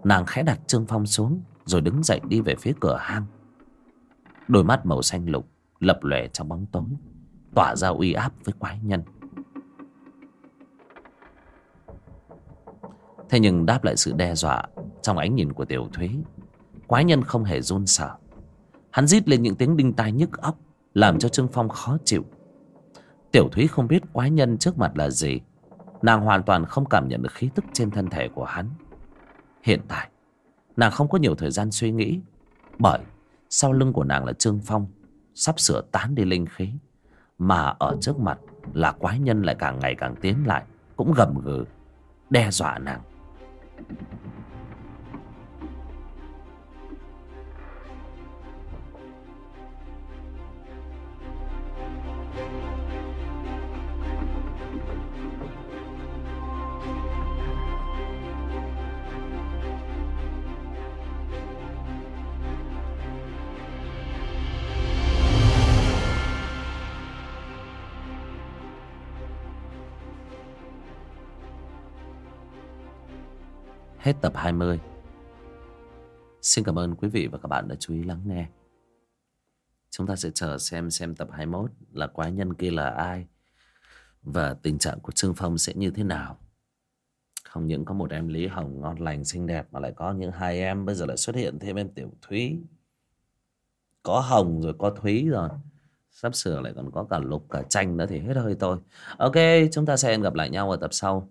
A: Nàng khẽ đặt Trương Phong xuống rồi đứng dậy đi về phía cửa hang. Đôi mắt màu xanh lục lập lòe trong bóng tối, tỏa ra uy áp với quái nhân. Thế nhưng đáp lại sự đe dọa trong ánh nhìn của Tiểu Thúy, quái nhân không hề run sợ. Hắn rít lên những tiếng đinh tai nhức óc, làm cho Trương Phong khó chịu. Tiểu Thúy không biết quái nhân trước mặt là gì, nàng hoàn toàn không cảm nhận được khí tức trên thân thể của hắn. Hiện tại, nàng không có nhiều thời gian suy nghĩ, bởi sau lưng của nàng là Trương Phong, sắp sửa tán đi linh khí, mà ở trước mặt là quái nhân lại càng ngày càng tiến lại, cũng gầm gừ, đe dọa nàng. Hết tập 20 Xin cảm ơn quý vị và các bạn đã chú ý lắng nghe. Chúng ta sẽ chờ xem xem tập 21 là quái nhân kia là ai Và tình trạng của Trương Phong sẽ như thế nào. Không những có một em Lý Hồng ngon lành, xinh đẹp Mà lại có những hai em bây giờ lại xuất hiện thêm em Tiểu Thúy. Có Hồng rồi có Thúy rồi. Sắp sửa lại còn có cả Lục, cả Tranh nữa thì hết hơi tôi Ok, chúng ta sẽ gặp lại nhau ở tập sau.